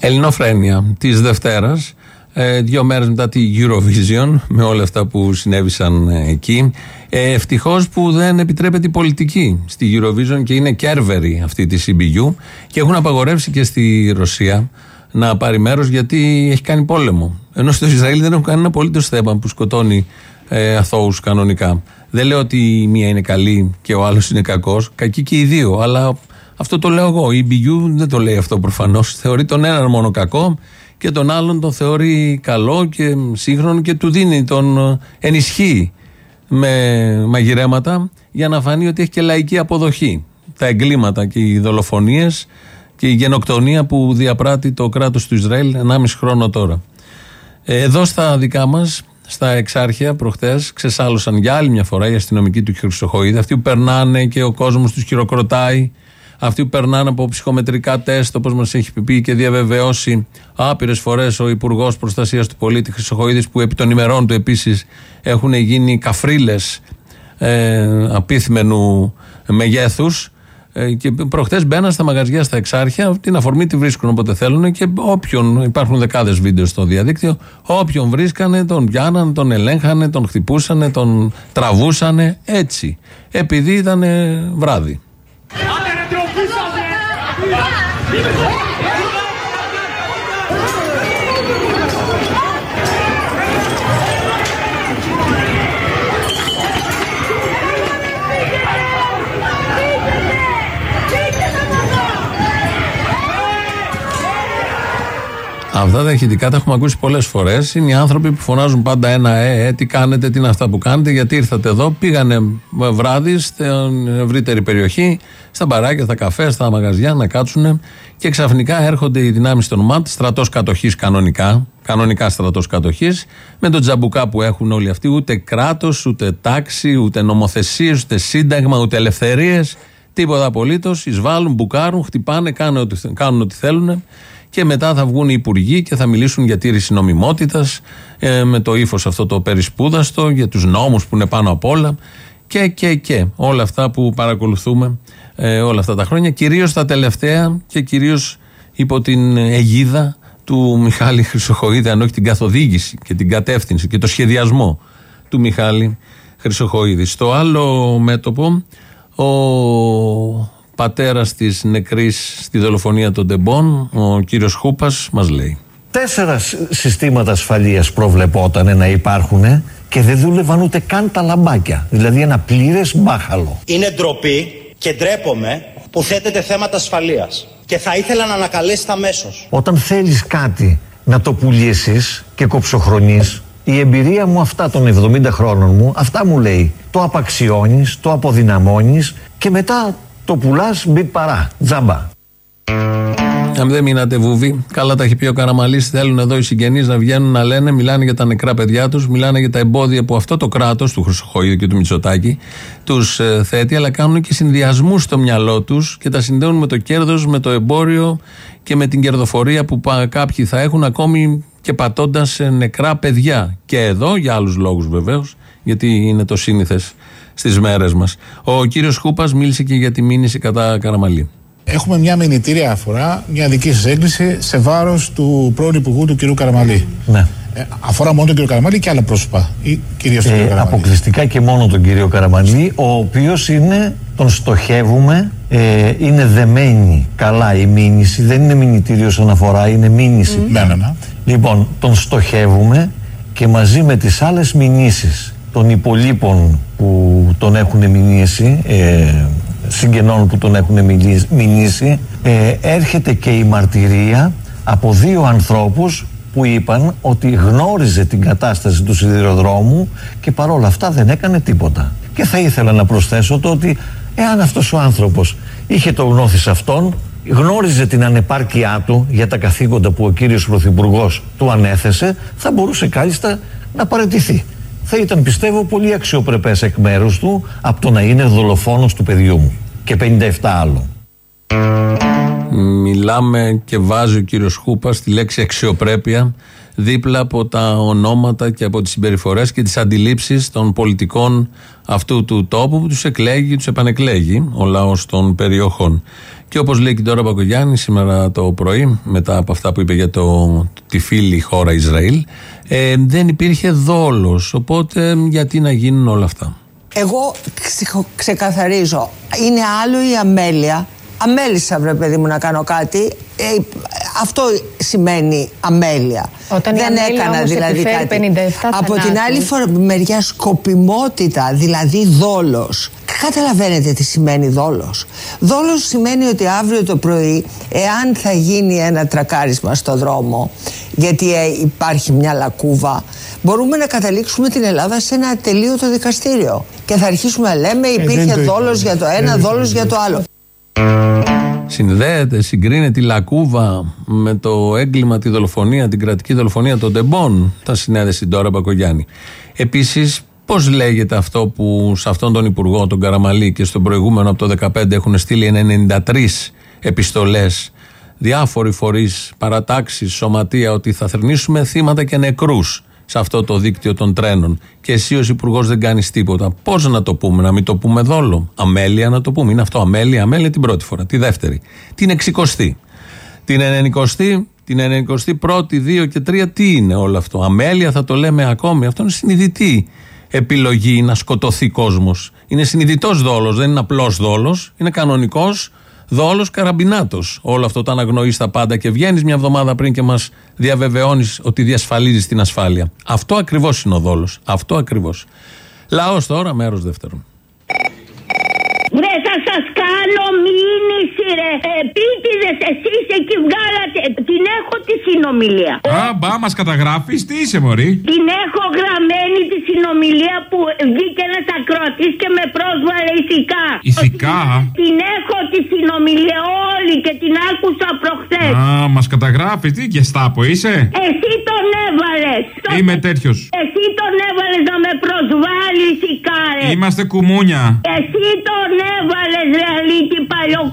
Ελληνοφρένεια της Δευτέρας. Ε, δύο μέρες μετά τη Eurovision, με όλα αυτά που συνέβησαν ε, εκεί. Ε, Ευτυχώς που δεν επιτρέπεται η πολιτική στη Eurovision και είναι κέρβερη αυτή τη CBU και έχουν απαγορεύσει και στη Ρωσία να πάρει μέρος γιατί έχει κάνει πόλεμο. Ενώ στο Ισραήλ δεν έχουν κανένα απολύτως θέμα που σκοτώνει ε, αθώους κανονικά. Δεν λέω ότι η μία είναι καλή και ο άλλος είναι κακός. Κακοί και οι δύο. Αλλά αυτό το λέω εγώ. Η BU δεν το λέει αυτό προφανώς. Θεωρεί τον έναν μόνο κακό και τον άλλον τον θεωρεί καλό και σύγχρονο και του δίνει, τον ε, ενισχύει με μαγειρέματα για να φανεί ότι έχει και λαϊκή αποδοχή. Τα εγκλήματα και οι δολοφονίες και η γενοκτονία που διαπράττει το κράτος του Ισραήλ 1,5 χρόνο τώρα. Ε, Εδώ στα δικά μας, στα εξάρχεια προχτές, ξεσάλωσαν για άλλη μια φορά οι αστυνομικοί του Χρυσοχοίδη, αυτοί που περνάνε και ο κόσμος τους χειροκροτάει, αυτοί που περνάνε από ψυχομετρικά τεστ, όπως μας έχει πει και διαβεβαιώσει άπειρες φορές ο Υπουργός Προστασίας του Πολίτη Χρυσοχοίδης, που επί των ημερών του επίσης έχουν γίνει καφρίλες ε, απίθμενου μεγέθους ε, και προχτές μπαίναν στα μαγαζιά στα εξάρχεια, την αφορμή τη βρίσκουν όποτε θέλουν και όποιον, υπάρχουν δεκάδες βίντεο στο διαδίκτυο, όποιον βρίσκανε, τον πιάναν, τον ελέγχανε, τον χτυπούσανε, τον τραβούσανε έτσι. Επειδή ήταν βράδυ. Αυτά τα ηχητικά τα έχουμε ακούσει πολλές φορές. Είναι οι άνθρωποι που φωνάζουν πάντα ένα ε, ε, τι κάνετε, τι είναι αυτά που κάνετε, γιατί ήρθατε εδώ. Πήγανε βράδυ στην ευρύτερη περιοχή, στα μπαράκια, στα καφέ, στα μαγαζιά να κάτσουν και ξαφνικά έρχονται οι δυνάμεις των ΜΑΤ, στρατός κατοχής κανονικά, κανονικά στρατός κατοχής, με τον τζαμπουκά που έχουν όλοι αυτοί. Ούτε κράτος, ούτε τάξη, ούτε νομοθεσίες, ούτε σύνταγμα, ούτε ελευθερίες. Τίποτα απολύτως. Εισβάλλουν, μπουκάρουν, χτυπάνε, κάνουν ό,τι, κάνουν ό,τι θέλουν και μετά θα βγουν οι υπουργοί και θα μιλήσουν για τήρηση νομιμότητας, ε, με το ύφος αυτό το περισπούδαστο, για τους νόμους που είναι πάνω απ' όλα και, και, και. Όλα αυτά που παρακολουθούμε ε, όλα αυτά τα χρόνια, κυρίως τα τελευταία και κυρίως υπό την αιγίδα του Μιχάλη Χρυσοχοίδη, αν όχι την καθοδήγηση και την κατεύθυνση και το σχεδιασμό του Μιχάλη Χρυσοχοίδη. Στο άλλο μέτωπο, ο πατέρας της νεκρής στη δολοφονία των Ντεμπών, ο κύριος Χούπας, μας λέει. Τέσσερα συστήματα ασφαλείας προβλεπόταν να υπάρχουν και δεν δούλευαν ούτε καν τα λαμπάκια. Δηλαδή ένα πλήρες μπάχαλο. Είναι ντροπή και ντρέπομαι που θέτεται θέματα ασφαλείας. Και θα ήθελα να ανακαλέσετε αμέσως. Όταν θέλεις κάτι να το πουλήσεις και κοψοχρονείς, η εμπειρία μου αυτά των 70 χρόνων μου, αυτά μου λέει. Το απαξιώνεις, το αποδυναμώνεις και μετά το πουλάς μπιτ παρά. Τζάμπα. Αν δεν μείνατε βούβοι, καλά τα έχει πει ο Καραμαλής. Θέλουν εδώ οι συγγενείς να βγαίνουν να λένε, μιλάνε για τα νεκρά παιδιά τους, μιλάνε για τα εμπόδια που αυτό το κράτος του Χρυσοχοίδη και του Μητσοτάκη τους ε, θέτει, αλλά κάνουν και συνδυασμούς στο μυαλό τους και τα συνδέουν με το κέρδος, με το εμπόριο και με την κερδοφορία που κάποιοι θα έχουν ακόμη και πατώντας νεκρά παιδιά. Και εδώ, για άλλους λόγους βεβαίως, γιατί είναι το σύνηθες στις μέρες μας. Ο κύριος Χούπα μίλησε και για τη μήνυση κατά Καραμαλή. Έχουμε μια μηνυτήρια αφορά, μια δική σας έκκληση σε βάρος του πρώην Υπουργού του κ. Καραμαλή. Ναι. Ε, αφορά μόνο τον κ. Καραμαλή και άλλα πρόσωπα. Ή κυρίως τον κ. Καραμαλή; Αποκλειστικά και μόνο τον κύριο Καραμαλή, ο οποίος είναι, τον στοχεύουμε, ε, είναι δεμένη καλά η μήνυση. Δεν είναι μηνυτήριο όσον αφορά, είναι μήνυση. Ναι, ναι, ναι. Λοιπόν, τον στοχεύουμε και μαζί με τις άλλες μηνύσεις των υπολείπων που τον έχουν μηνύσει, ε, συγγενών που τον έχουν μιλήσει- μηνύσει, ε, έρχεται και η μαρτυρία από δύο ανθρώπους που είπαν ότι γνώριζε την κατάσταση του σιδηροδρόμου και παρόλα αυτά δεν έκανε τίποτα. Και θα ήθελα να προσθέσω το ότι εάν αυτός ο άνθρωπος είχε το γνώθι σε αυτόν, γνώριζε την ανεπάρκειά του για τα καθήκοντα που ο κύριος Πρωθυπουργός του ανέθεσε, θα μπορούσε κάλλιστα να παραιτηθεί. Θα ήταν πιστεύω πολύ αξιοπρεπές εκ μέρους του από το να είναι δολοφόνος του παιδιού μου και 57 άλλων. Μιλάμε και βάζει ο κύριος Χούπας τη λέξη αξιοπρέπεια δίπλα από τα ονόματα και από τις συμπεριφορές και τις αντιλήψεις των πολιτικών αυτού του τόπου που τους εκλέγει, τους επανεκλέγει ο λαός των περιοχών. Και όπως λέει και τώρα Μπακογιάννη σήμερα το πρωί, μετά από αυτά που είπε για το, τη φίλη χώρα Ισραήλ, ε, δεν υπήρχε δόλος, οπότε γιατί να γίνουν όλα αυτά; Εγώ ξεχω- ξεκαθαρίζω. Είναι άλλο η αμέλεια. Αμέλησα, βρε παιδί μου, να κάνω κάτι. Ε, αυτό σημαίνει αμέλεια. Όταν η Δεν αμέλεια έκανα όμως δηλαδή επιφέρει κάτι. 57 Από την θανάτους. άλλη φορά, μεριά σκοπιμότητα, δηλαδή δόλος. Καταλαβαίνετε τι σημαίνει δόλος. Δόλος σημαίνει ότι αύριο το πρωί, εάν θα γίνει ένα τρακάρισμα στο δρόμο, γιατί ε, υπάρχει μια λακκούβα, μπορούμε να καταλήξουμε την Ελλάδα σε ένα ατελείωτο δικαστήριο. Και θα αρχίσουμε να λέμε δεν υπήρχε το δόλος είπαμε. για το ένα, Δεν δόλος το για το άλλο. Συνδέεται, συγκρίνεται η Λακούβα με το έγκλημα, τη δολοφονία, την κρατική δολοφονία των Τεμπών. Τα συνέδεση τώρα Μπακογιάννη. Επίσης, πώς λέγεται αυτό που σε αυτόν τον Υπουργό, τον Καραμαλή και στον προηγούμενο από το 2015 έχουν στείλει 93 επιστολές; Διάφοροι φορείς, παρατάξεις, σωματεία ότι θα θρυνήσουμε θύματα και νεκρούς σε αυτό το δίκτυο των τρένων. Και εσύ ως Υπουργός δεν κάνεις τίποτα. Πώς να το πούμε, να μην το πούμε δόλο. Αμέλεια να το πούμε. Είναι αυτό. Αμέλεια, αμέλεια την πρώτη φορά. Τη δεύτερη. Την εξικοστή. Την ενενικοστή, την ενενικοστή πρώτη, δύο και τρία. Τι είναι όλο αυτό. Αμέλεια θα το λέμε ακόμη. Αυτό είναι συνειδητή επιλογή να σκοτωθεί κόσμος. Είναι συνειδητός δόλος, δεν είναι απλός δόλος. Είναι κανονικός δόλος καραμπινάτος. Όλο αυτό το αναγνωρίζεις τα πάντα και βγαίνεις μια εβδομάδα πριν και μας διαβεβαιώνεις ότι διασφαλίζεις την ασφάλεια. Αυτό ακριβώς είναι ο δόλος. Αυτό ακριβώς. Λαός τώρα, μέρος δεύτερον. Βρε θα σας κάνω μήνυση ρε Επίτηδες εσείς εκεί βγάλατε Την έχω τη συνομιλία. Α, μπα, μας καταγράφεις, τι είσαι μωρή; Την έχω γραμμένη τη συνομιλία που βγήκε ένας ακροατής και με πρόσβαλε ηθικά. Ηθικά; Την έχω τη συνομιλία όλη και την άκουσα προχθές. Α, μας καταγράφεις, τι γεστάπο είσαι; Εσύ τον έβαλες. Είμαι τέτοιος. Εσύ τον έβαλες να με προσβάλλει ηθικά ρε. Είμαστε κουμούνια. Εσύ τον έβαλες ρε αλήτη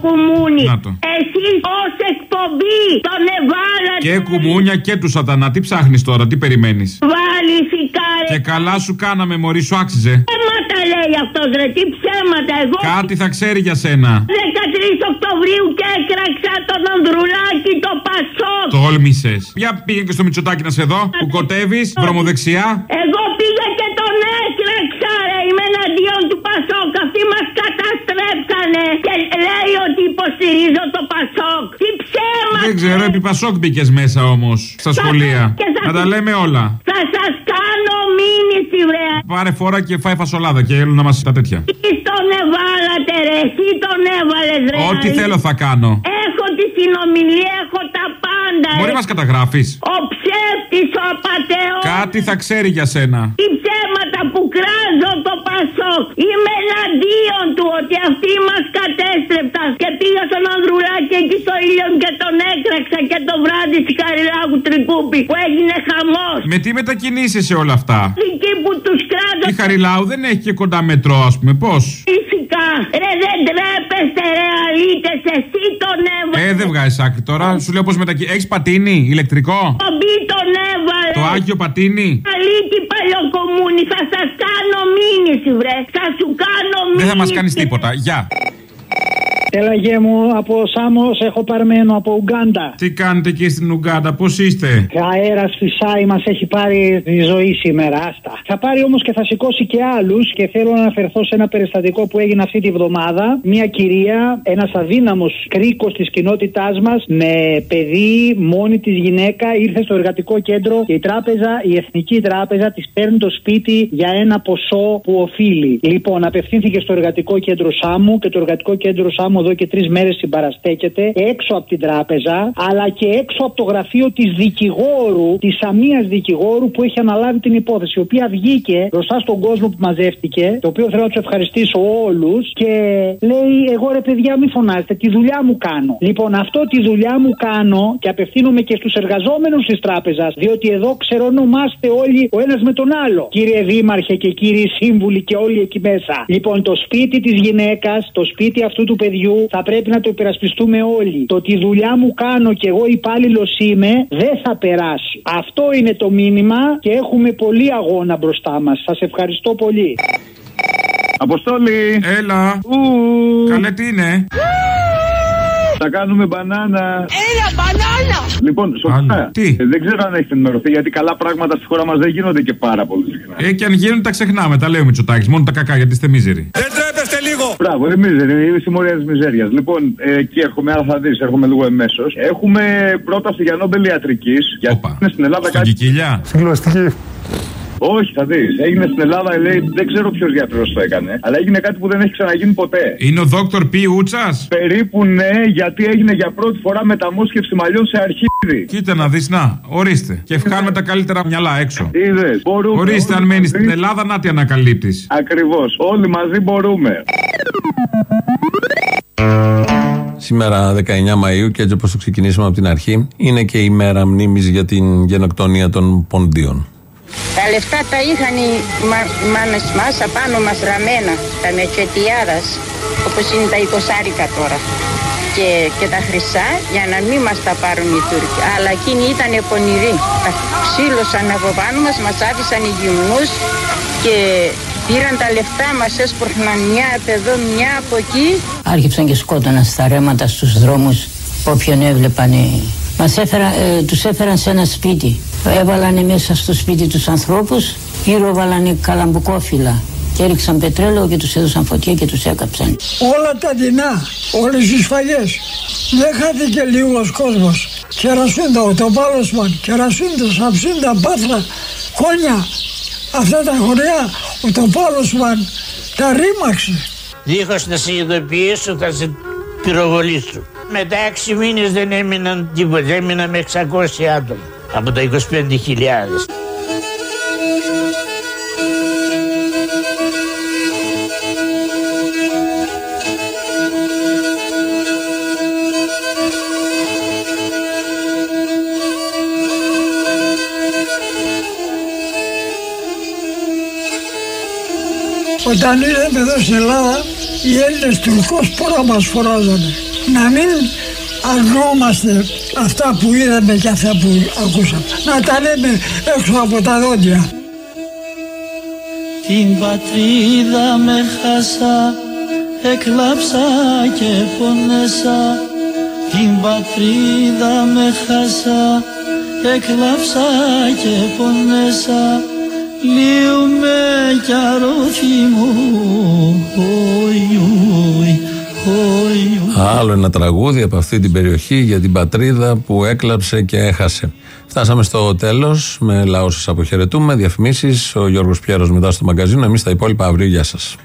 παλιοκουμούνι Να το. Εσύ ως εκπομπή τον εβάλατε Και κουμούνια και του σατανά, τι ψάχνεις τώρα, τι περιμένεις; Βάλει ηθικά ρε Και καλά σου κάναμε μωρή, σου άξιζε. Ψέματα λέει αυτός ρε τι ψέματα. Εγώ Κάτι θα ξέρει για σένα. 13 Οκτωβρίου και έκραξα τον Ανδρουλάκη το Πασόκ Τόλμησες. Για πήγε και στο Μητσοτάκι να σε δω Που κοτεύεις, βρωμοδεξιά Εγώ πήγα και τον έκραξα ρε Είμαι εναντίον του Πασόκ. Αυτοί μας καταστρέψανε. Και λέει ότι υποστηρίζω το Πασόκ Τι ψέματα Δεν ξέρω, επί Πασόκ μπήκες μέσα όμως στα σχολεία. και θα- Να τα λέμε όλα. Θα σας κάνω μήνυση βρε Πάρε φορά και φάει φασολάδα και έλουν να μας τα τέτοια. Εσείς τον εβάλατε ρε Εσύ τον έβαλες ρε Ό,τι αλήθεια. θέλω θα κάνω. Έχω τη συνομιλία, έχω τα πάντα Μπορεί ρε. μας καταγράφεις. Ο ψεύτης, ο απατεός Κάτι θα ξέρει για σένα. Τι ψέματα που κράζω το Πασόκ Είμαι εναντίον του ότι αυτοί μας κατέστρεψαν Και πήγα στον Ανδρουλάκη εκεί στο ήλιο και τον έκραξα Και το βράδυ στη Χαριλάγου Τρικούπη Που έγινε χαμός Με τι μετακινήσεις σε όλα αυτά; Εκεί που τους κράζω Η Χαριλάου δεν έχει και κοντά μετρό, ας πούμε. Πώς; Φυσικά Ρε δεν τρέπεστε ρε αλήτες Εσύ τον έβαλες Ε, δεν βγάζει άκρη τώρα. Σου λέω πώς μετακινήσει. Έχεις πατίνι, ηλεκτρικό; Το μπι τον έβαλες Το άγιο πατίνι; Αλήτη παλιοκομούνη Θα σας κάνω μήνυση βρε Θα σου κάνω μήνυση Δεν θα μας κάνεις τίποτα. Γεια. Έλα γε μου, από Σάμος έχω παρμένο από Ουγκάντα. Τι κάνετε εκεί στην Ουγκάντα, πώς είστε; Αέρας φυσάει, μας έχει πάρει τη ζωή σήμερα. Άστα. Θα πάρει όμως και θα σηκώσει και άλλους και θέλω να αναφερθώ σε ένα περιστατικό που έγινε αυτή τη βδομάδα. Μια κυρία, ένας αδύναμος κρίκος της κοινότητάς μας, με παιδί, μόνη της γυναίκα, ήρθε στο εργατικό κέντρο και η τράπεζα, η Εθνική Τράπεζα, της παίρνει το σπίτι για ένα ποσό που οφείλει. Λοιπόν, απευθύνθηκε στο εργατικό κέντρο Σάμου και το εργατικό κέντρο Σάμου εδώ και τρεις μέρες συμπαραστέκεται έξω από την τράπεζα, αλλά και έξω από το γραφείο της δικηγόρου, της αμίας δικηγόρου που έχει αναλάβει την υπόθεση, η οποία βγήκε μπροστά στον κόσμο που μαζεύτηκε, το οποίο θέλω να τους ευχαριστήσω όλους και λέει: Εγώ ρε παιδιά, μη φωνάζετε, τη δουλειά μου κάνω. Λοιπόν, αυτό τη δουλειά μου κάνω και απευθύνομαι και στους εργαζόμενους της τράπεζας, διότι εδώ ξερονομάστε όλοι ο ένας με τον άλλο. Κύριε Δήμαρχε και κύριοι σύμβουλοι και όλοι εκεί μέσα. Λοιπόν, το σπίτι της γυναίκας, το σπίτι αυτού του παιδιού θα πρέπει να το υπερασπιστούμε όλοι. Το ότι δουλειά μου κάνω και εγώ υπάλληλο είμαι δεν θα περάσει. Αυτό είναι το μήνυμα και έχουμε πολύ αγώνα μπροστά μας. Σας ευχαριστώ πολύ. Αποστόλη! Έλα. Καλέ τι είναι; Θα κάνουμε μπανάνα. Έλα μπανάνα Λοιπόν, σωστά. Τι; Ε, δεν ξέρω αν έχετε ενημερωθεί γιατί καλά πράγματα στη χώρα μας δεν γίνονται και πάρα πολύ συχνά. Ε, και αν γίνουν τα ξεχνάμε, τα λέει ο Μητσοτάκης. Μόνο τα κακά γιατί είστε μίζεροι. Δεν τρέπεστε λίγο! Μπράβο, εμεί δεν είναι η συμμορίας τη μιζέριας. Λοιπόν, ε, εκεί έρχομαι, αλλά θα δεις, έρχομαι λίγο εμέσως. Έχουμε πρόταση για Νόμπελ ιατρικής. Γιατί είναι στην Ελλάδα Στον κάτι. Κικίλια. Συγκλωστική. Όχι, θα δεις. Έγινε στην Ελλάδα, λέει, δεν ξέρω ποιος γιατρός το έκανε, αλλά έγινε κάτι που δεν έχει ξαναγίνει ποτέ. Είναι ο Δόκτωρ Πι Ούτσας; Περίπου ναι, γιατί έγινε για πρώτη φορά μεταμόσχευση μαλλιών σε αρχίδι. Κοίτα να δεις, να, ορίστε. Και βγάλουμε τα καλύτερα μυαλά έξω. Είδες. Μπορούμε. Ορίστε, αν όλοι μένεις μαζί. στην Ελλάδα, να τι ανακαλύπτεις. Ακριβώς. Όλοι μαζί μπορούμε. Σήμερα 19 Μαΐου και έτσι όπως το ξεκινήσαμε από την αρχή είναι και η μέρα μνήμης για την γενοκτονία των ποντίων. Τα λεφτά τα είχαν οι, μα, οι μάνες μας απάνω μας ραμμένα, τα μετσετιάδας, όπως είναι τα 20 τώρα. Και, και τα χρυσά για να μην μας τα πάρουν οι Τούρκοι. Αλλά εκείνοι ήταν πονηροί. Τα ξύλωσαν από πάνω μας, μας άφησαν οι γυμνούς και πήραν τα λεφτά μας, έσπροχναν μια από εδώ, μια από εκεί. Άρχιψαν και σκότωναν στα ρέματα στους δρόμους όποιον έβλεπαν. Μας έφερα, ε, τους έφεραν σε ένα σπίτι. Έβαλανε μέσα στο σπίτι τους ανθρώπους, γύρω βάλανε καλαμπουκόφυλλα και έριξαν πετρέλαιο και τους έδωσαν φωτιά και τους έκαψαν. Όλα τα δεινά, όλες οι σφαγές. Δεν χάθηκε λίγος κόσμος. Κερασούντα, το Πάλωσμαν, Κερασούντα, Σαψούντα, Πάθρα, Χόνια. Αυτά τα χωριά, ο το Πάλωσμαν τα ρήμαξε. Δίχως να συνειδητοποιήσω θα σε πυροβολήσω. Μετά έξι μήνες δεν έμειναν τίποτα, έμειναν με 600 άτομα από τα 25.000. Όταν ήρθαμε εδώ στην Ελλάδα, οι Έλληνες τουρκός πόρα μας φοράζανε. Να μην αρνούμαστε αυτά που είδαμε και αυτά που ακούσαμε. Να τα λέμε έξω από τα δόντια. Την πατρίδα με χάσα, έκλαψα και πονέσα. Την πατρίδα με χάσα, έκλαψα και πονέσα. Λύουμε κι αρώθη μου, οι, οι, οι, Άλλο ένα τραγούδι από αυτή την περιοχή για την πατρίδα που έκλαψε και έχασε. Φτάσαμε στο τέλος. Με λαό σας αποχαιρετούμε. Διαφημίσεις. Ο Γιώργος Πιέρος μετά στο μαγκαζίνο. Εμείς τα υπόλοιπα αύριο. Γεια σας.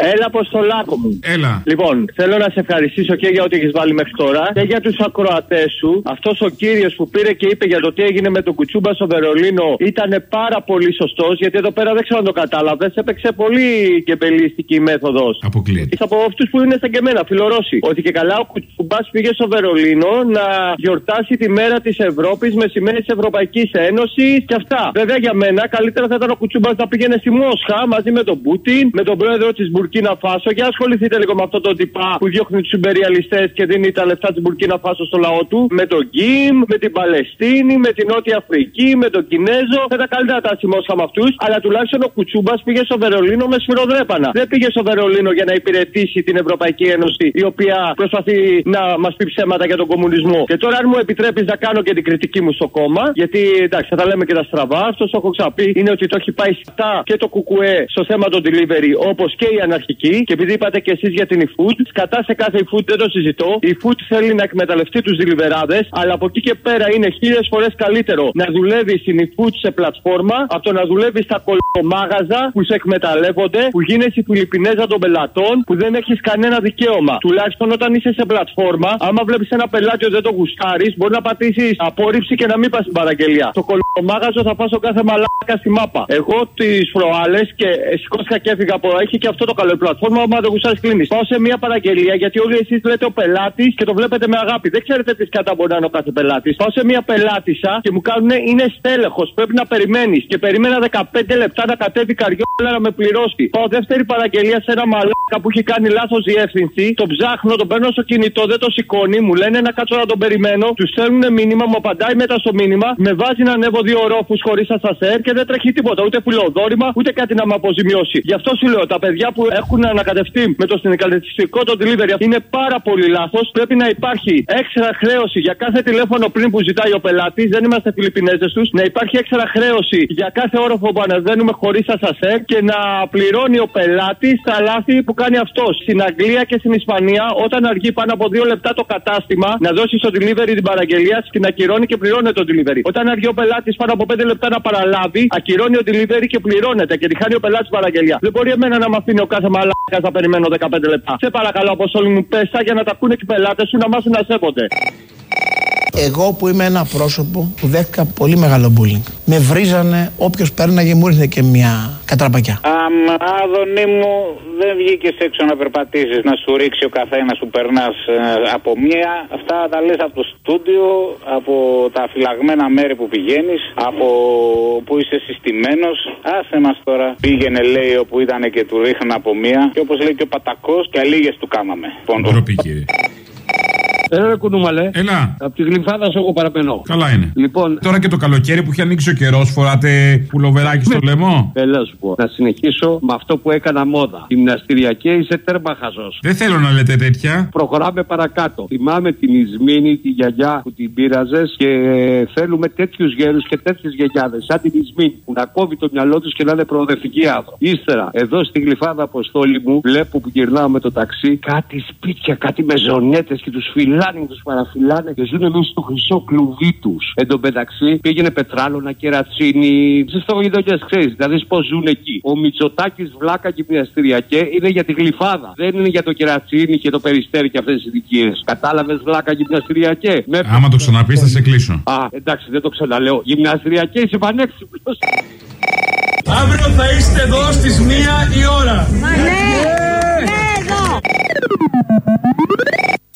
Έλα, Αποστολάκο μου. Έλα. Λοιπόν, θέλω να σε ευχαριστήσω και για ό,τι έχεις βάλει μέχρι τώρα και για τους ακροατές σου. Αυτός ο κύριος που πήρε και είπε για το τι έγινε με τον Κουτσούμπα στο Βερολίνο ήταν πάρα πολύ σωστός, γιατί εδώ πέρα δεν ξέρω αν το κατάλαβες. Έπαιξε πολύ κεμπελίστικη η μέθοδος. Αποκλείεται. Από αυτούς που είναι σαν και εμένα, φιλορώσοι. Ότι και καλά ο Κουτσούμπας πήγε στο Βερολίνο να γιορτάσει τη μέρα της Ευρώπης με σημαίνει της Ευρωπαϊκής Ένωσης και αυτά. Βέβαια για μένα καλύτερα θα ήταν ο Κουτσούμπας να πήγαινε στη Μόσχα μαζί με τον Πούτιν, με τον πρόεδρο της Μπουρκίνα Φάσο. Για ασχοληθείτε λίγο με αυτό το τυπά που διώχνει τους υπεριαλιστέ και δίνει τα λεφτά της Μπουρκίνα Φάσο στο λαό του. Με τον Γκίμ, με την Παλαιστίνη, με την Νότια Αφρική, με τον Κινέζο. Θα ήταν καλύτερα τα Μόσχα με αυτούς. Αλλά τουλάχιστον ο Κουτσούμπας πήγε στο Βερολίνο με σφυροδρέπανα. Δεν πήγε στο Βερολίνο για να υπηρετήσει την Ευρωπαϊκή Ένωση η οποία προσπαθεί να μας πει ψέματα για τον κομμουνισμό. Και τώρα, αν μου επιτρέπεις να κάνω και την κριτική μου στο κόμμα, γιατί εντάξει, θα τα λέμε και τα στραβά, αυτός το έχω ξαπεί, είναι ότι το έχει πάει στα και το κουκουέ στο θέμα των delivery όπως και η αναρχική. Και επειδή είπατε και εσείς για την eFood, κατά σε κάθε eFood δεν το συζητώ. Η eFood θέλει να εκμεταλλευτεί τους deliverάδε, αλλά από εκεί και πέρα είναι χίλιες φορές καλύτερο να δουλεύει στην eFood σε πλατφόρμα από το να δουλεύει στα κολομάγαζα που σε εκμεταλλεύονται, που γίνεσαι η Φιλιππινέζα των πελατών, που δεν έχεις κανένα δικαίωμα. Τουλάχιστον όταν είσαι σε πλατφόρμα, άμα βλέπεις ένα πελάτη ότι δεν το γουστάρεις, μπορεί να πατήσεις απόρριψη και να μην πας στην παραγγελία. Το κολομάγαζο θα πα κάθε μαλάκας στη μάπα. Εγώ τις προάλλε και σηκώθηκα και έφυγα από έχει και αυτό το καλό η πλατφόρμα, άμα δεν γουστάρει κλείνεις. Πάω σε μια παραγγελία γιατί όλοι εσείς λέτε ο πελάτης και το βλέπετε με αγάπη. Δεν ξέρετε τι κατά μπορεί να είναι ο κάθε πελάτης. Πάω σε μια πελάτησα και μου κάνουν είναι στέλεχος. Πρέπει να περιμένεις. Και περίμενα 15 λεπτά να κατέβει καριόλα να με πληρώσει. Πάω δεύτερη παραγγελία σε ένα μαλάκα που έχει κάνει λάθος διεύθυνση. Το ψάχνω, τον παίρνω στο κινητό, δεν το σηκώνει. Μου λένε να κάτσω να τον περιμένω. Τους στέλνουν μήνυμα, μου απαντάει μετά στο μήνυμα. Με βάζει να ανέβω δύο ρόφους χωρίς ασασέρ και δεν τρέχει τίποτα. Ούτε πουλοδόρημα, ούτε κάτι να με αποζημιώσει. Γι' αυτό σου λέω τα παιδιά που έχουν ανακατευτεί με το συνδικαλιστικό το delivery είναι πάρα πολύ λάθος. Πρέπει να υπάρχει έξτρα χρέωση για κάθε τηλέφωνο πριν που ζητάει ο πελάτης. Δεν είμαστε Φιλιππινέζες τους. Να υπάρχει έξτρα χρέωση για κάθε όροφο που ανεβαίνουμε χωρίς ασασέρ και να πληρώνει ο πελάτης τα λάθη που κάνει αυτός. Στην Αγγλία και στην Ισπανία, όταν αργεί πάνω από δύο λεπτά το κατάστημα, να δώσει στο delivery την παραγγελία την ακυρώνει και πληρώνει το delivery. Όταν αργεί ο πελάτης πάνω από πέντε λεπτά να παραλάβει, ακυρώνει ο delivery και πληρώνεται και τη χάνει ο πελάτης παραγγελία. Δεν μπορεί εμένα να με αφήνει ο κάθε μαλάκα να περιμένω 15 λεπτά. Σε παρακαλώ, αποστόλη μου, πέσα για να τα ακούνε και οι πελάτες σου να μάθουν να σέβονται. Εγώ που είμαι ένα πρόσωπο που δέχτηκα πολύ μεγάλο bullying. Με βρίζανε όποιος πέρναγε μου ήρθε και μια κατραπακιά. Αμά, Άδωνη μου, δεν βγήκες έξω να περπατήσεις, να σου ρίξει ο καθένας που περνάς από μία. Αυτά τα λες από το στούντιο, από τα φυλαγμένα μέρη που πηγαίνεις, από που είσαι συστημένος. Άσε μας τώρα. Πήγαινε, λέει, όπου ήταν και του ρίχναν από μία. Και όπως λέει και ο Πατακός, και αλήγες του κάναμε. Ντροπή, κύριε. Έλα, ρε κουνούμαλε. Έλα. Από τη γλυμφάδα σου εγώ παραπενώ. Καλά είναι. Λοιπόν, Τώρα και το καλοκαίρι που έχει ανοίξει ο καιρός, φοράτε πουλοβεράκι στο λαιμό; Έλα σου πω. Να συνεχίσω με αυτό που έκανα μόδα. Γυμναστηριακέ είσαι τέρμα χαζός. Δεν θέλω να λέτε τέτοια. Προχωράμε παρακάτω. Θυμάμαι την Ισμήνη, τη γιαγιά που την πείραζες και θέλουμε τέτοιους γέρους και τέτοιες γιαγιάδες. Σαν την Ισμήνη που να κόβει το μυαλό τους και να είναι προοδευτικοί άνθρωποι. Ύστερα, εδώ στη γλυφάδα αποστόλη μου, βλέπω που γυρνάω με το ταξί κάτι σπίτια, κάτι μεζονέτε και τους φυλάνε, τους παραφυλάνε και ζουν μέσα στο χρυσό κλουβί τους. Εν τω μεταξύ πήγαινε πετράλωνα, κερατσίνη. Στι γειτονιέ ξέρεις, δηλαδή πώς ζουν εκεί. Ο Μητσοτάκης βλάκα γυμναστηριακέ είναι για τη γλυφάδα. Δεν είναι για το κερατσίνη και το περιστέρι και αυτές τις ηλικίες. Κατάλαβες βλάκα γυμναστηριακέ; Με... Άμα το ξαναπείς, θα σε κλείσω. Α, εντάξει, δεν το ξαναλέω. Γυμναστηριακέ είσαι πανέξυπνος. Αύριο θα είστε εδώ στις μία η ώρα. Ναι.